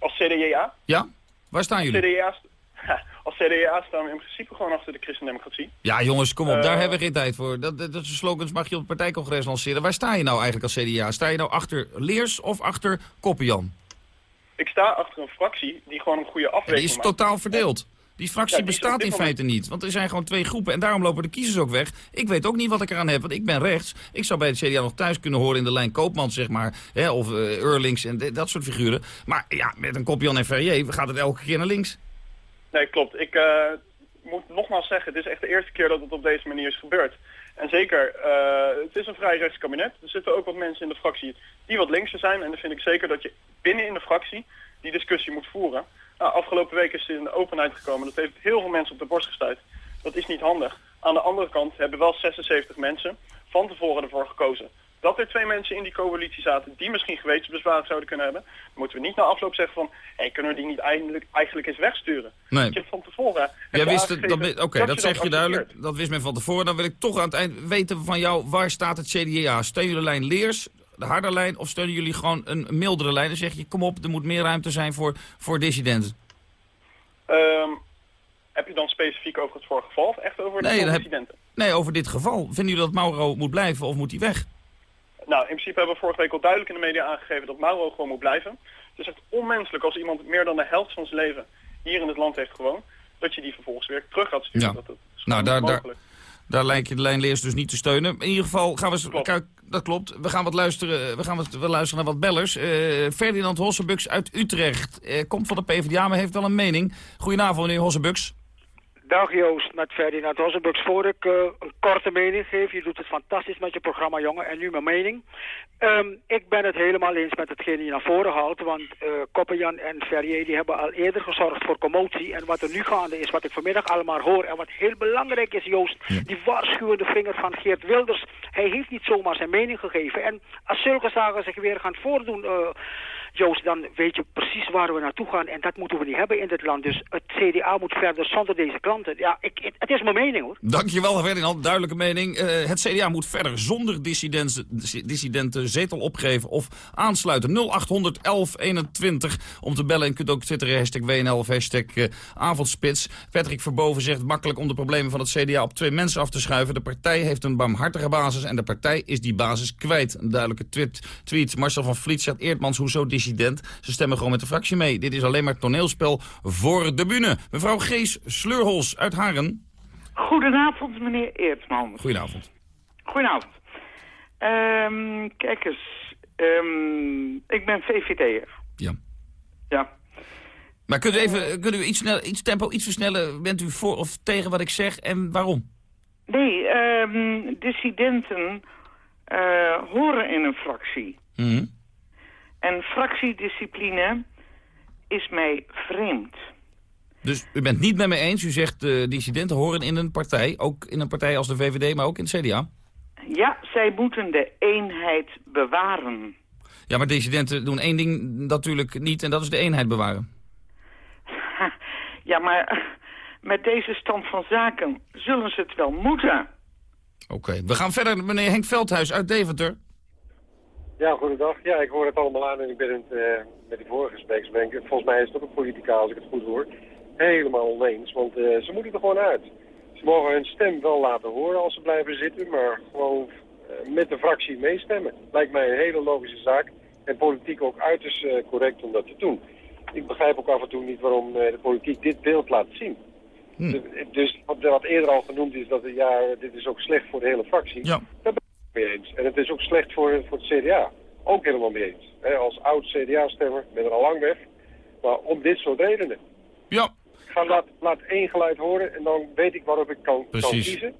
Als CDA, Ja? Waar staan jullie? CDA, als CDA staan we in principe gewoon achter de christendemocratie. Ja jongens, kom op, daar Eh, hebben we geen tijd voor. Dat, dat, dat soort slogans mag je op het partijcongres lanceren. Waar sta je nou eigenlijk als CDA? Sta je nou achter Leers of achter Koppian? Ik sta achter een fractie die gewoon een goede afweging die is maakt. totaal verdeeld. Die fractie Ja, die bestaat in moment- feite niet. Want er zijn gewoon twee groepen en daarom lopen de kiezers ook weg. Ik weet ook niet wat ik eraan heb, want ik ben rechts. Ik zou bij het CDA nog thuis kunnen horen in de lijn Koopman, zeg maar. Hè, of Eurlings en de- dat soort figuren. Maar ja, met een Kopjan en Ferrier gaat het elke keer naar links. Nee, klopt. Ik eh, moet nogmaals zeggen, het is echt de eerste keer dat het op deze manier is gebeurd. En zeker, eh, het is een vrij rechts kabinet. Er zitten ook wat mensen in de fractie die wat linkser zijn. En dan vind ik zeker dat je binnen in de fractie die discussie moet voeren. Nou, afgelopen week is het in de openheid gekomen. Dat heeft heel veel mensen op de borst gestuurd. Dat is niet handig. Aan de andere kant hebben wel 76 mensen van tevoren ervoor gekozen. Dat er twee mensen in die coalitie zaten die misschien gewetensbezwaren zouden kunnen hebben. Dan moeten we niet na afloop zeggen van, hé, kunnen we die niet eigenlijk, eigenlijk eens wegsturen? Nee. Dat je van tevoren Jij wist het, dat, Oké, dat zeg je duidelijk. Dat wist men van tevoren. Dan wil ik toch aan het eind weten van jou, waar staat het CDA? Jullie de lijn Leers, de harde lijn, of steunen jullie gewoon een mildere lijn? Dan zeg je, kom op, er moet meer ruimte zijn voor, voor dissidenten. Ehm, heb je dan specifiek over het vorige geval of echt over de Nee, dan heb- incidenten? Nee, over dit geval. Vinden jullie dat Mauro moet blijven of moet hij weg? Nou, in principe hebben we vorige week al duidelijk in de media aangegeven dat Mauro gewoon moet blijven. Het is echt onmenselijk als iemand meer dan de helft van zijn leven hier in het land heeft gewoond, dat je die vervolgens weer terug gaat sturen. Ja. Dat, dat is Nou, daar, daar. Daar lijkt je de lijn Leers dus niet te steunen. In ieder geval gaan we... eens- Kijk, dat klopt. We gaan wat luisteren, we gaan wat, we luisteren naar wat bellers. Eh, Ferdinand Hossenbux uit Utrecht. Eh, komt van de PvdA, maar heeft wel een mening. Goedenavond, meneer Hossenbux. Dag Joost, met Ferdinand Hossenbux. Voor ik eh, een korte mening geef, je doet het fantastisch met je programma, jongen. En nu mijn mening. Ehm, ik ben het helemaal eens met hetgeen je naar voren haalt. Want eh Koppenjan en Ferrier die hebben al eerder gezorgd voor commotie. En wat er nu gaande is, wat ik vanmiddag allemaal hoor... en wat heel belangrijk is, Joost... die waarschuwende vinger van Geert Wilders... hij heeft niet zomaar zijn mening gegeven. En als zulke zaken zich weer gaan voordoen... eh, Joost, dan weet je precies waar we naartoe gaan. En dat moeten we niet hebben in dit land. Dus het CDA moet verder zonder deze klanten. Ja, ik, het, is mijn mening hoor. Dankjewel, Ferdinand. Duidelijke mening. Eh, het CDA moet verder zonder dissidenten, dissidenten zetel opgeven of aansluiten. 0800 1121 om te bellen. En kunt ook twitteren, hashtag WNL of hashtag eh, avondspits. Patrick Verboven zegt makkelijk om de problemen van het CDA op twee mensen af te schuiven. De partij heeft een barmhartige basis en de partij is die basis kwijt. Een duidelijke tweet. tweet. Marcel van Vliet zegt Eerdmans, hoezo Ze stemmen gewoon met de fractie mee. Dit is alleen maar toneelspel voor de bühne. Mevrouw Gees Sleurhols uit Haren. Goedenavond, meneer Eertman. Goedenavond. Goedenavond. Ehm, kijk eens, ehm, ik ben VVD'er. Ja. Ja. Maar kunt u even kunt u iets, snel, iets tempo iets versnellen? Bent u voor of tegen wat ik zeg en waarom? Nee, ehm, dissidenten eh, horen in een fractie. Mhm. En fractiediscipline is mij vreemd. Dus u bent niet met me eens. U zegt de dissidenten horen in een partij. Ook in een partij als de VVD, maar ook in het CDA. Ja, zij moeten de eenheid bewaren. Ja, maar dissidenten doen één ding natuurlijk niet. En dat is de eenheid bewaren. Ja, maar met deze stand van zaken zullen ze het wel moeten. Oké, we gaan verder. Meneer Henk Veldhuis uit Deventer. Ja, goedendag. Ja, ik hoor het allemaal aan en ik ben het eh, met die vorige spreeksbank. Volgens mij is het ook een politica, als ik het goed hoor. Helemaal oneens, want eh, ze moeten er gewoon uit. Ze mogen hun stem wel laten horen als ze blijven zitten, maar gewoon eh, met de fractie meestemmen. Lijkt mij een hele logische zaak en politiek ook uiterst correct om dat te doen. Ik begrijp ook af en toe niet waarom de politiek dit beeld laat zien. De- Dus wat, wat eerder al genoemd is, dat ja, dit is ook slecht voor de hele fractie. Ja. Mee eens. En het is ook slecht voor, voor het CDA. Ook helemaal mee eens. Als oud CDA-stemmer ben er al lang weg. Maar om dit soort redenen. Ja. Ga laat, laat één geluid horen en dan weet ik waarop ik kan, kan kiezen.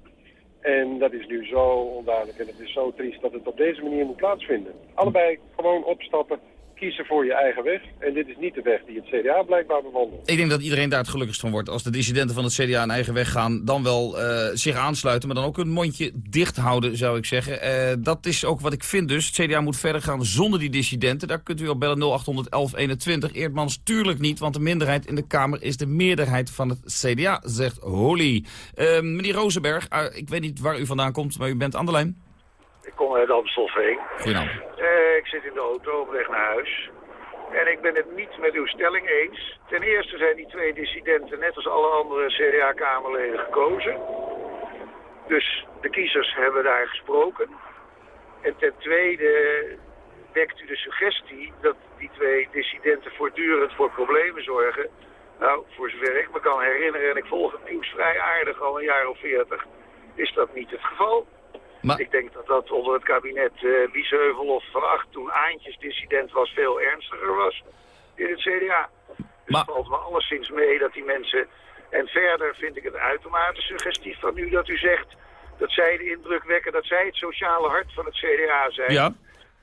En dat is nu zo onduidelijk en het is zo triest dat het op deze manier moet plaatsvinden. Allebei gewoon opstappen, kiezen voor je eigen weg. En dit is niet de weg die het CDA blijkbaar bewandelt. Ik denk dat iedereen daar het gelukkigst van wordt. Als de dissidenten van het CDA een eigen weg gaan, dan wel eh, zich aansluiten. Maar dan ook een mondje dicht houden, zou ik zeggen. Eh, dat is ook wat ik vind dus. Het CDA moet verder gaan zonder die dissidenten. Daar kunt u op bellen 0800 1121. Eerdmans tuurlijk niet, want de minderheid in de Kamer is de meerderheid van het CDA, zegt Holly. Eh, meneer Rozenberg, eh, ik weet niet waar u vandaan komt, maar u bent aan de lijn. Ik kom uit Amstelveen. Eh, ik zit in de auto op weg naar huis. En ik ben het niet met uw stelling eens. Ten eerste zijn die twee dissidenten, net als alle andere CDA-kamerleden, gekozen. Dus de kiezers hebben daar gesproken. En ten tweede wekt u de suggestie dat die twee dissidenten voortdurend voor problemen zorgen. Nou, voor zover ik me kan herinneren, en ik volg het nieuws vrij aardig al een jaar of veertig, is dat niet het geval. Ik denk dat dat onder het kabinet Biesheuvel of Van Acht, toen Aantjes dissident was, veel ernstiger was in het CDA. Dus het valt me alleszins mee dat die mensen... En verder vind ik het uitermate suggestief van u dat u zegt dat zij de indruk wekken dat zij het sociale hart van het CDA zijn. Ja.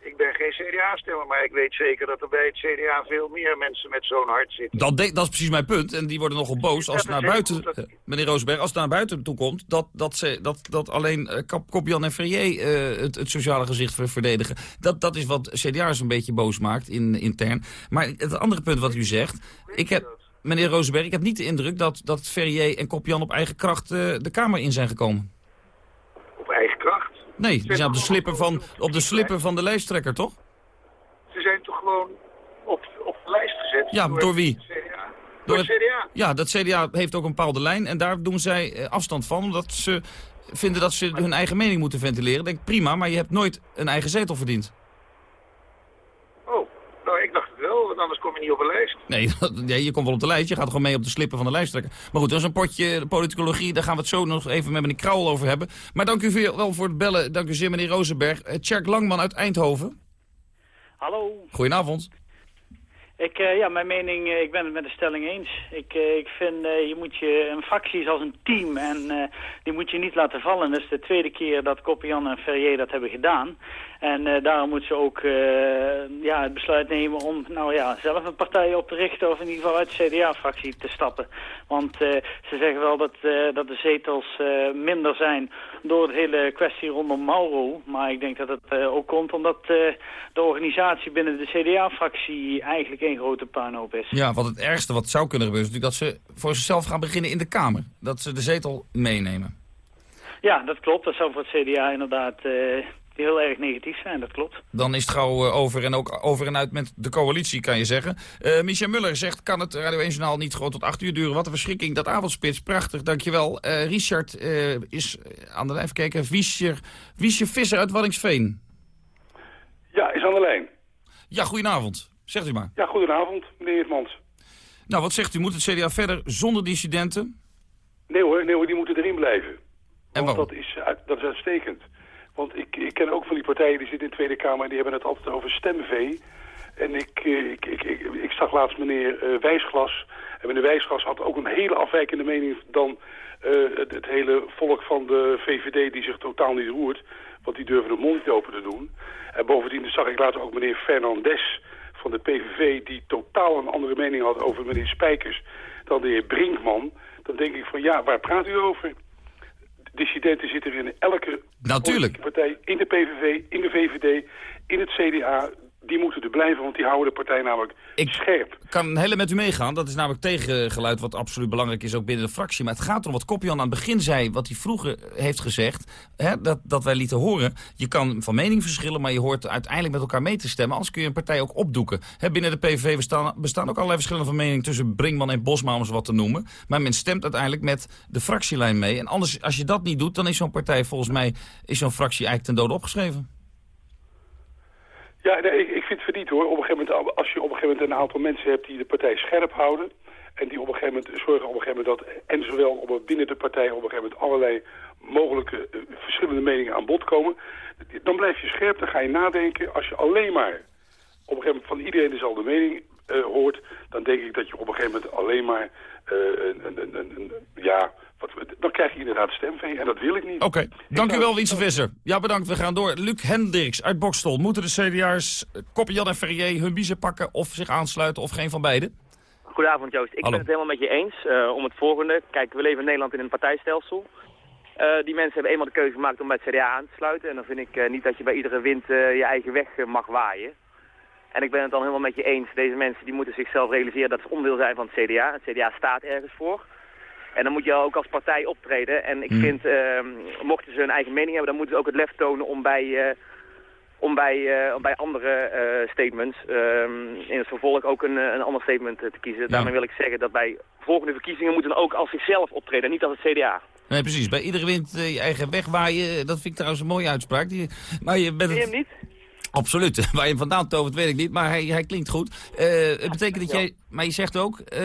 Ik ben geen CDA-stemmer, maar ik weet zeker dat er bij het CDA veel meer mensen met zo'n hart zitten. Dat, dat is precies mijn punt. En die worden nogal boos als het naar buiten, eh, meneer Roosberg, als het naar buiten toe komt, dat, dat, ze, dat, dat alleen Kap, Kopjan en Ferrier eh, het, het sociale gezicht ver- verdedigen. Dat, dat is wat CDA's een beetje boos maakt in, intern. Maar het andere punt wat u zegt, ik heb, meneer Roosberg, ik heb niet de indruk dat, dat Ferrier en Kopjan op eigen kracht de Kamer in zijn gekomen. Nee, die zijn op de slippen van, op de, slippen van de lijsttrekker, toch? Ze zijn toch gewoon op, op de lijst gezet Ja, door wie? CDA. Door het CDA. Ja, dat CDA heeft ook een bepaalde lijn en daar doen zij eh, afstand van. Omdat ze vinden dat ze hun eigen mening moeten ventileren. Denk prima, maar je hebt nooit een eigen zetel verdiend. Oh, nou ik dacht het wel, want anders kom je niet op een lijst. Nee, nee, je komt wel op de lijst, je gaat gewoon mee op de slippen van de lijsttrekker. Maar goed, dat is een potje politicologie, daar gaan we het zo nog even met meneer Krauwel over hebben. Maar dank u veel- wel voor het bellen, dank u zeer meneer Rozenberg. Uh, Tjerk Langman uit Eindhoven, Hallo. goedenavond. Ik, eh, ja, mijn mening, eh, ik ben het met de stelling eens. Ik, eh, ik vind, je moet je, een fractie is als een team en die moet je niet laten vallen. Dat is de tweede keer dat Koppian en Ferrier dat hebben gedaan. En daarom moeten ze ook ja, het besluit nemen om nou, ja, zelf een partij op te richten... of in ieder geval uit de CDA-fractie te stappen. Want ze zeggen wel dat, dat de zetels minder zijn door de hele kwestie rondom Mauro. Maar ik denk dat het eh, ook komt omdat eh, de organisatie binnen de CDA-fractie eigenlijk één grote puinhoop is. Ja, wat het ergste wat zou kunnen gebeuren is natuurlijk dat ze voor zichzelf gaan beginnen in de Kamer. Dat ze de zetel meenemen. Ja, dat klopt. Dat zou voor het CDA inderdaad heel erg negatief zijn, dat klopt. Dan is het gauw eh, over en ook over en uit met de coalitie, kan je zeggen. Eh Michel Muller zegt, kan het Radio 1 Journaal niet gewoon tot 8 uur duren? Wat een verschrikking, dat avondspits, prachtig, dankjewel. Eh Richard eh, is aan de lijn, even kijken, Wiesje, Wiesje Visser uit Waddingsveen. Ja, is aan de lijn. Ja, goedenavond. Zegt u maar. Ja, goedenavond, meneer Eertmans. Nou, wat zegt u? Moet het CDA verder zonder dissidenten? Nee hoor, nee hoor, die moeten erin blijven. En Want dat is, dat is uitstekend. Want ik, ik ken ook van die partijen die zitten in de Tweede Kamer... en die hebben het altijd over stemvee. En ik, eh, ik, ik, ik, ik zag laatst meneer eh, Wijsglas. En meneer Wijsglas had ook een hele afwijkende mening... dan eh, het, hele volk van de VVD die zich totaal niet roert. Want die durven de mond niet open te doen. En bovendien zag ik later ook meneer Fernandes van de PVV... die totaal een andere mening had over meneer Spijkers dan de heer Brinkman. Dan denk ik van ja, waar praat u over? Dissidenten zitten er in elke Natuurlijk. partij, in de PVV, in de VVD, in het CDA. Die moeten er blijven, want die houden de partij namelijk scherp. Ik kan helemaal met u meegaan. Dat is namelijk tegengeluid wat absoluut belangrijk is ook binnen de fractie. Maar het gaat om wat Kopjan aan het begin zei, wat hij vroeger heeft gezegd. Hè, dat, dat wij lieten horen. Je kan van mening verschillen, maar je hoort uiteindelijk met elkaar mee te stemmen. Anders kun je een partij ook opdoeken. Hè, binnen de PVV bestaan, bestaan ook allerlei verschillen van mening tussen Brinkman en Bosma, om ze wat te noemen. Maar men stemt uiteindelijk met de fractielijn mee. En anders, als je dat niet doet, dan is zo'n partij volgens mij, is zo'n fractie eigenlijk ten dode opgeschreven. Ja, nee, ik, vind het verdiend hoor. Op een gegeven moment, als je op een gegeven moment een aantal mensen hebt die de partij scherp houden... en die op een gegeven moment zorgen op een gegeven moment dat... en zowel op, binnen de partij op een gegeven moment allerlei mogelijke eh, verschillende meningen aan bod komen... dan blijf je scherp, dan ga je nadenken. Als je alleen maar op een gegeven moment van iedereen dezelfde mening eh, hoort... dan denk ik dat je op een gegeven moment alleen maar... eh, een, een, een, een- ja, dan krijg je inderdaad stemvee en dat wil ik niet. Oké, dank u wel, Wietse Visser. Ja, bedankt. We gaan door. Luc Hendricks uit Bokstel. Moeten de CDA's Koppenjan en Ferrier hun biezen pakken of zich aansluiten of geen van beiden? Goedenavond Joost. Ik Hallo. ben het helemaal met je eens eh, om het volgende. Kijk, we leven in Nederland in een partijstelsel. Eh, die mensen hebben eenmaal de keuze gemaakt om bij het CDA aan te sluiten. En dan vind ik eh, niet dat je bij iedere wind eh, je eigen weg eh, mag waaien. En ik ben het dan helemaal met je eens. Deze mensen die moeten zichzelf realiseren dat ze onderdeel zijn van het CDA. Het CDA staat ergens voor. En dan moet je ook als partij optreden. En ik Hmm. vind, eh, mochten ze hun eigen mening hebben, dan moeten ze ook het lef tonen om bij, eh, om bij, eh, om bij andere eh, statements ehm, in het vervolg ook een, een ander statement te kiezen. Daarmee wil ik zeggen dat bij volgende verkiezingen moeten ook als zichzelf optreden, niet als het CDA. Nee, precies. Bij iedere wind je eigen weg waaien. Dat vind ik trouwens een mooie uitspraak. Die, maar je bent je het... hem niet? Absoluut. Waar je vandaan tovert, weet ik niet. Maar hij, hij klinkt goed. Eh, het betekent dat jij... Maar je zegt ook... eh,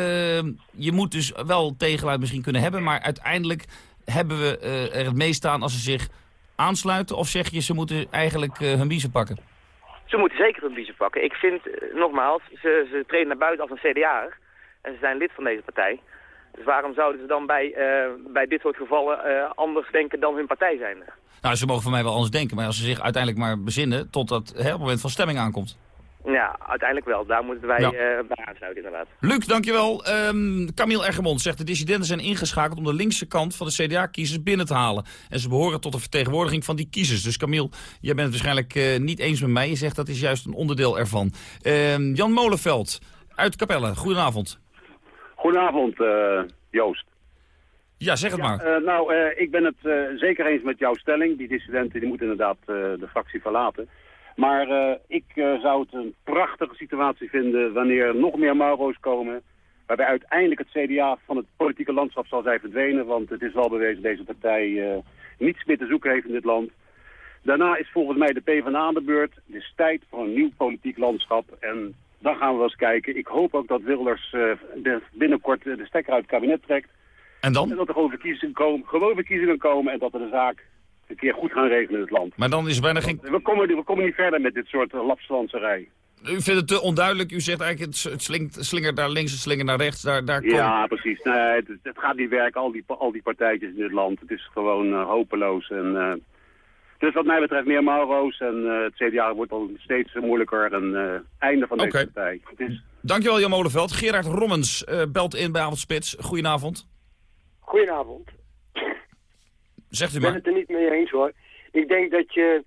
je moet dus wel tegenluid misschien kunnen hebben. Maar uiteindelijk hebben we eh, er het meest aan als ze zich aansluiten. Of zeg je ze moeten eigenlijk hun biezen pakken? Ze moeten zeker hun biezen pakken. Ik vind, nogmaals, ze, ze treden naar buiten als een CDA'er. En ze zijn lid van deze partij. Dus waarom zouden ze dan bij, eh, bij dit soort gevallen eh, anders denken dan hun partij zijn? Nou, ze mogen van mij wel anders denken. Maar als ze zich uiteindelijk maar bezinnen... totdat hè, op het moment van stemming aankomt. Ja, uiteindelijk wel. Daar moeten wij Ja. eh, bij aansluiten inderdaad. Luc, dankjewel. Ehm Camille Eggermond zegt... de dissidenten zijn ingeschakeld om de linkse kant van de CDA-kiezers binnen te halen. En ze behoren tot de vertegenwoordiging van die kiezers. Dus Camille, jij bent het waarschijnlijk niet eens met mij. Je zegt dat is juist een onderdeel ervan. Ehm, Jan Molenveld uit Capelle, goedenavond. Goedenavond, eh, Joost. Ja, zeg het maar. Eh, nou, eh, ik ben het zeker eens met jouw stelling. Die dissidenten die moeten inderdaad de fractie verlaten. Maar ik zou het een prachtige situatie vinden wanneer er nog meer Mauro's komen. Waarbij uiteindelijk het CDA van het politieke landschap zal zijn verdwenen. Want het is wel bewezen dat deze partij niets meer te zoeken heeft in dit land. Daarna is volgens mij de PvdA aan de beurt. Het is tijd voor een nieuw politiek landschap. En dan gaan we wel eens kijken. Ik hoop ook dat Wilders eh, de- binnenkort de stekker uit het kabinet trekt. En dan? En dat er gewoon verkiezingen komen, gewoon verkiezingen komen en dat we de zaak een keer goed gaan regelen in het land. Maar dan is er bijna geen... We komen, we komen niet verder met dit soort uh, lapslandserij. U vindt het te onduidelijk. U zegt eigenlijk het, het slinkt, slingert naar links, het slingert naar rechts. Daar, daar Ja, precies. Nee, het, het gaat niet werken, al die, al die partijtjes in dit land. Het is gewoon eh, hopeloos. En, eh, dus wat mij betreft meer Mauro's en eh, het CDA wordt al steeds moeilijker. En eh, einde van deze partij. Het is, Dankjewel Jan Molenveld. Gerard Rommens eh, belt in bij Avondspits. Goedenavond. Goedenavond. Zegt u Ik ben maar. het er niet mee eens hoor. Ik denk dat je...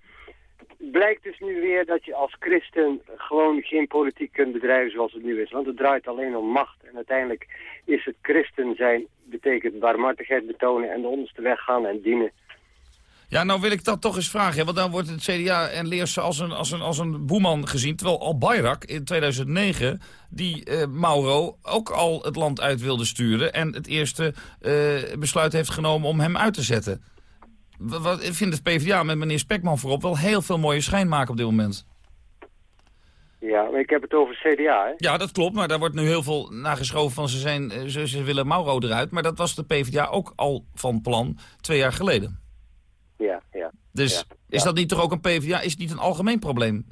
Het blijkt dus nu weer dat je als christen gewoon geen politiek kunt bedrijven zoals het nu is. Want het draait alleen om macht. En uiteindelijk is het christen zijn, betekent barmhartigheid betonen en de onderste weg gaan en dienen. Ja, nou wil ik dat toch eens vragen. hè, Want dan wordt het CDA en Leers als een, als een, als een boeman gezien. Terwijl Al Bayrak in 2009, die eh, Mauro, ook al het land uit wilde sturen. En het eerste eh, besluit heeft genomen om hem uit te zetten. Wat, wat, ik vind het PvdA met meneer Spekman voorop wel heel veel mooie schijn maken op dit moment. Ja, maar ik heb het over CDA, hè? Ja, dat klopt, maar daar wordt nu heel veel nageschoven van ze, zijn, eh, ze, ze willen Mauro eruit. Maar dat was de PvdA ook al van plan twee jaar geleden. Ja, ja. Dus ja, is ja. dat niet toch ook een PvdA, is het niet een algemeen probleem?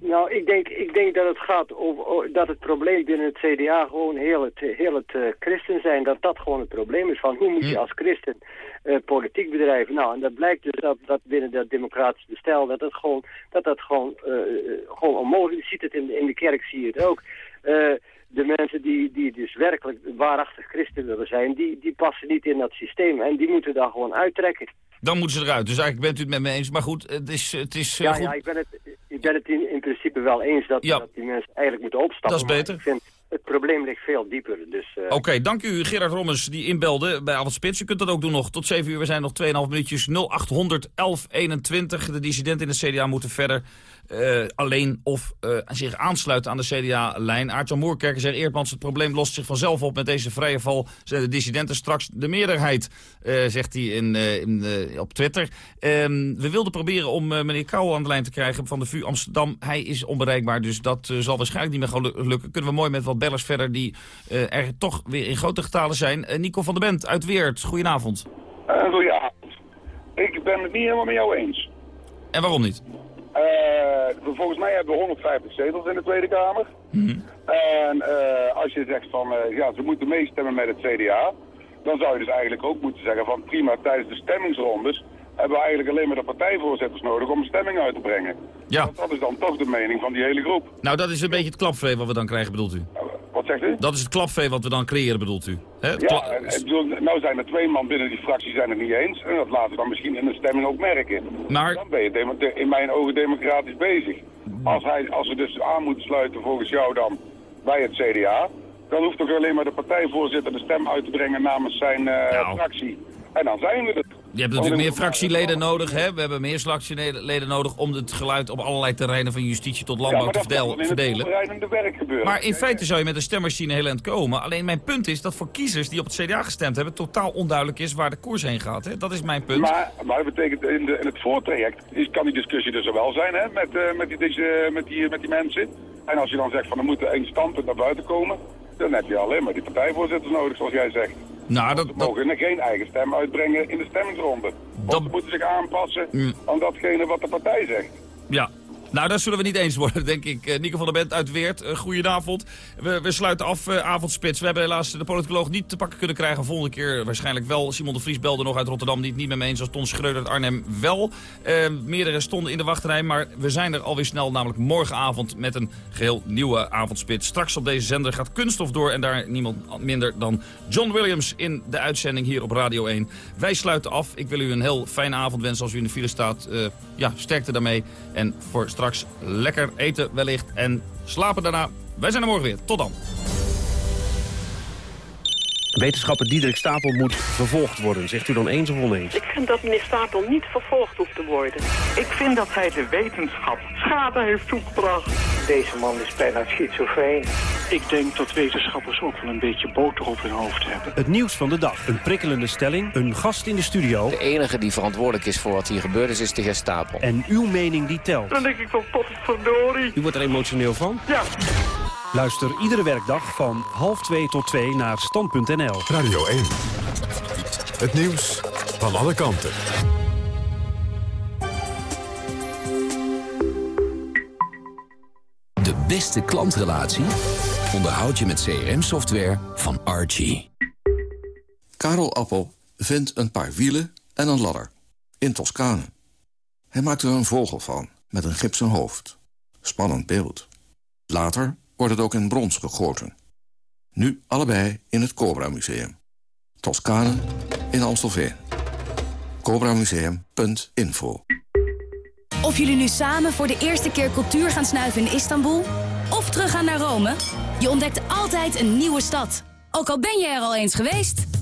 Nou, ik denk, ik denk dat het gaat over, dat het probleem binnen het CDA gewoon heel het, heel het eh, christen zijn, dat dat gewoon het probleem is van hoe moet je als christen eh, politiek bedrijven. Nou, en dat blijkt dus dat, dat binnen dat democratisch bestel, dat dat gewoon, dat dat gewoon, eh, eh, gewoon onmogelijk is. Je ziet het in, de- in de kerk, zie je het ook. Eh, de mensen die, die dus werkelijk waarachtig christen willen zijn, die, die passen niet in dat systeem en die moeten daar gewoon uittrekken. Dan moeten ze eruit. Dus eigenlijk bent u het met me eens. Maar goed, het is, het is eh, Ja, goed. ja, ik ben het, ik ben het in, in principe wel eens dat, Ja. dat die mensen eigenlijk moeten opstappen. Dat is maar beter. Ik vind, het probleem ligt veel dieper. Dus, eh, Oké, dank u Gerard Rommers die inbelde bij Avondspits. U kunt dat ook doen nog tot 7 uur. We zijn nog 2,5 minuutjes. 0800 1121. De dissidenten in de CDA moeten verder eh, alleen of eh, zich aansluiten aan de CDA-lijn. Aart-Jan Moerkerker zegt Eerdmans, het probleem lost zich vanzelf op. Met deze vrije val zijn de dissidenten straks de meerderheid, eh, zegt hij in, in, op Twitter. Ehm, we wilden proberen om meneer Kouwel aan de lijn te krijgen van de VU Amsterdam. Hij is onbereikbaar, dus dat zal waarschijnlijk niet meer gelu- lukken. Kunnen we mooi met wat bellers verder die er toch weer in grote getalen zijn. Nico van der Bent uit Weert, goedenavond. Goedenavond. Ik ben het niet helemaal met jou eens. En waarom niet? Uh, volgens mij hebben we 150 zetels in de Tweede Kamer. En uh, als je zegt van, uh, ja, ze moeten meestemmen met het CDA... dan zou je dus eigenlijk ook moeten zeggen van, prima, tijdens de stemmingsrondes... hebben we eigenlijk alleen maar de partijvoorzitters nodig om een stemming uit te brengen. Ja. Want dat is dan toch de mening van die hele groep. Nou, dat is een beetje het klapvee wat we dan krijgen, bedoelt u? Wat zegt u? Dat is het klapvee wat we dan creëren, bedoelt u? Het Ja, bedoel, nou zijn er twee man binnen die fractie zijn het niet eens. En dat laten we dan misschien in de stemming ook merken. Maar... Dan ben je in mijn ogen democratisch bezig. Als, hij, als we dus aan moeten sluiten volgens jou dan bij het CDA... dan hoeft toch alleen maar de partijvoorzitter de stem uit te brengen namens zijn eh, fractie. En dan zijn we er. Je hebt natuurlijk meer fractieleden nodig, hè? We hebben meer fractieleden nodig om het geluid op allerlei terreinen van justitie tot landbouw ja, te verdelen. Maar in feite zou je met een stemmachine heel eind komen. Alleen mijn punt is dat voor kiezers die op het CDA gestemd hebben... totaal onduidelijk is waar de koers heen gaat. Hè? Dat is mijn punt. Maar, maar dat betekent in, de, in het voortraject is, kan die discussie dus er wel zijn hè, met, eh, met, die, deze, met, die, met die mensen. En als je dan zegt van er moet één standpunt naar buiten komen... dan heb je alleen maar die partijvoorzitters nodig, zoals jij zegt. Nou, dat, Ze mogen er geen eigen stem uitbrengen in de stemmingsronde. Want ze moeten zich aanpassen Mm. aan datgene wat de partij zegt. Ja. Nou, daar zullen we niet eens worden, denk ik. Eh, Nico van der Bent uit Weert, uh, goedenavond. We, we sluiten af, uh, avondspits. We hebben helaas de politicoloog niet te pakken kunnen krijgen. Volgende keer waarschijnlijk wel. Simon de Vries belde nog uit Rotterdam, niet, niet met me eens. Als Ton Schreuder uit Arnhem wel. Uh, meerdere stonden in de wachtrij, maar we zijn er alweer snel. Namelijk morgenavond met een geheel nieuwe avondspits. Straks op deze zender gaat Kunststof door. En daar niemand minder dan John Williams in de uitzending hier op Radio 1. Wij sluiten af. Ik wil u een heel fijne avond wensen als u in de file staat. Ja, sterkte daarmee. En voor straks lekker eten wellicht en slapen daarna. Wij zijn er morgen weer. Tot dan. Wetenschapper Diederik Stapel moet vervolgd worden. Zegt u dan eens of oneens? Ik vind dat meneer Stapel niet vervolgd hoeft te worden. Ik vind dat hij de wetenschap schade heeft toegebracht. Deze man is bijna schizofreen. Ik denk dat wetenschappers ook wel een beetje boter op hun hoofd hebben. Het nieuws van de dag. Een prikkelende stelling. Een gast in de studio. De enige die verantwoordelijk is voor wat hier gebeurd is, is de heer Stapel. En uw mening die telt. Dan denk ik van potverdorie. U wordt er emotioneel van? Ja. Luister iedere werkdag van half 2 tot 2 naar stand.nl. Radio 1. Het nieuws van alle kanten. De beste klantrelatie onderhoud je met CRM-software van Archie. Karel Appel vindt een paar wielen en een ladder. In Toscane. Hij maakt er een vogel van, met een gipsen hoofd. Spannend beeld. Later wordt het ook in brons gegoten. Nu allebei in het Cobra Museum. Toscane in Amstelveen. CobraMuseum.info Of jullie nu samen voor de eerste keer cultuur gaan snuiven in Istanbul... of teruggaan naar Rome, je ontdekt altijd een nieuwe stad. Ook al ben je er al eens geweest...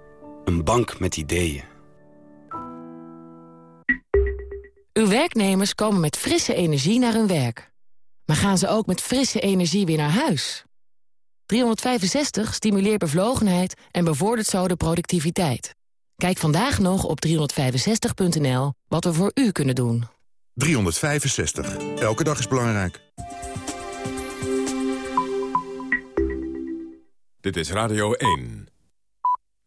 Een bank met ideeën. Uw werknemers komen met frisse energie naar hun werk. Maar gaan ze ook met frisse energie weer naar huis? 365 stimuleert bevlogenheid en bevordert zo de productiviteit. Kijk vandaag nog op 365.nl wat we voor u kunnen doen. 365. Elke dag is belangrijk. Dit is Radio 1.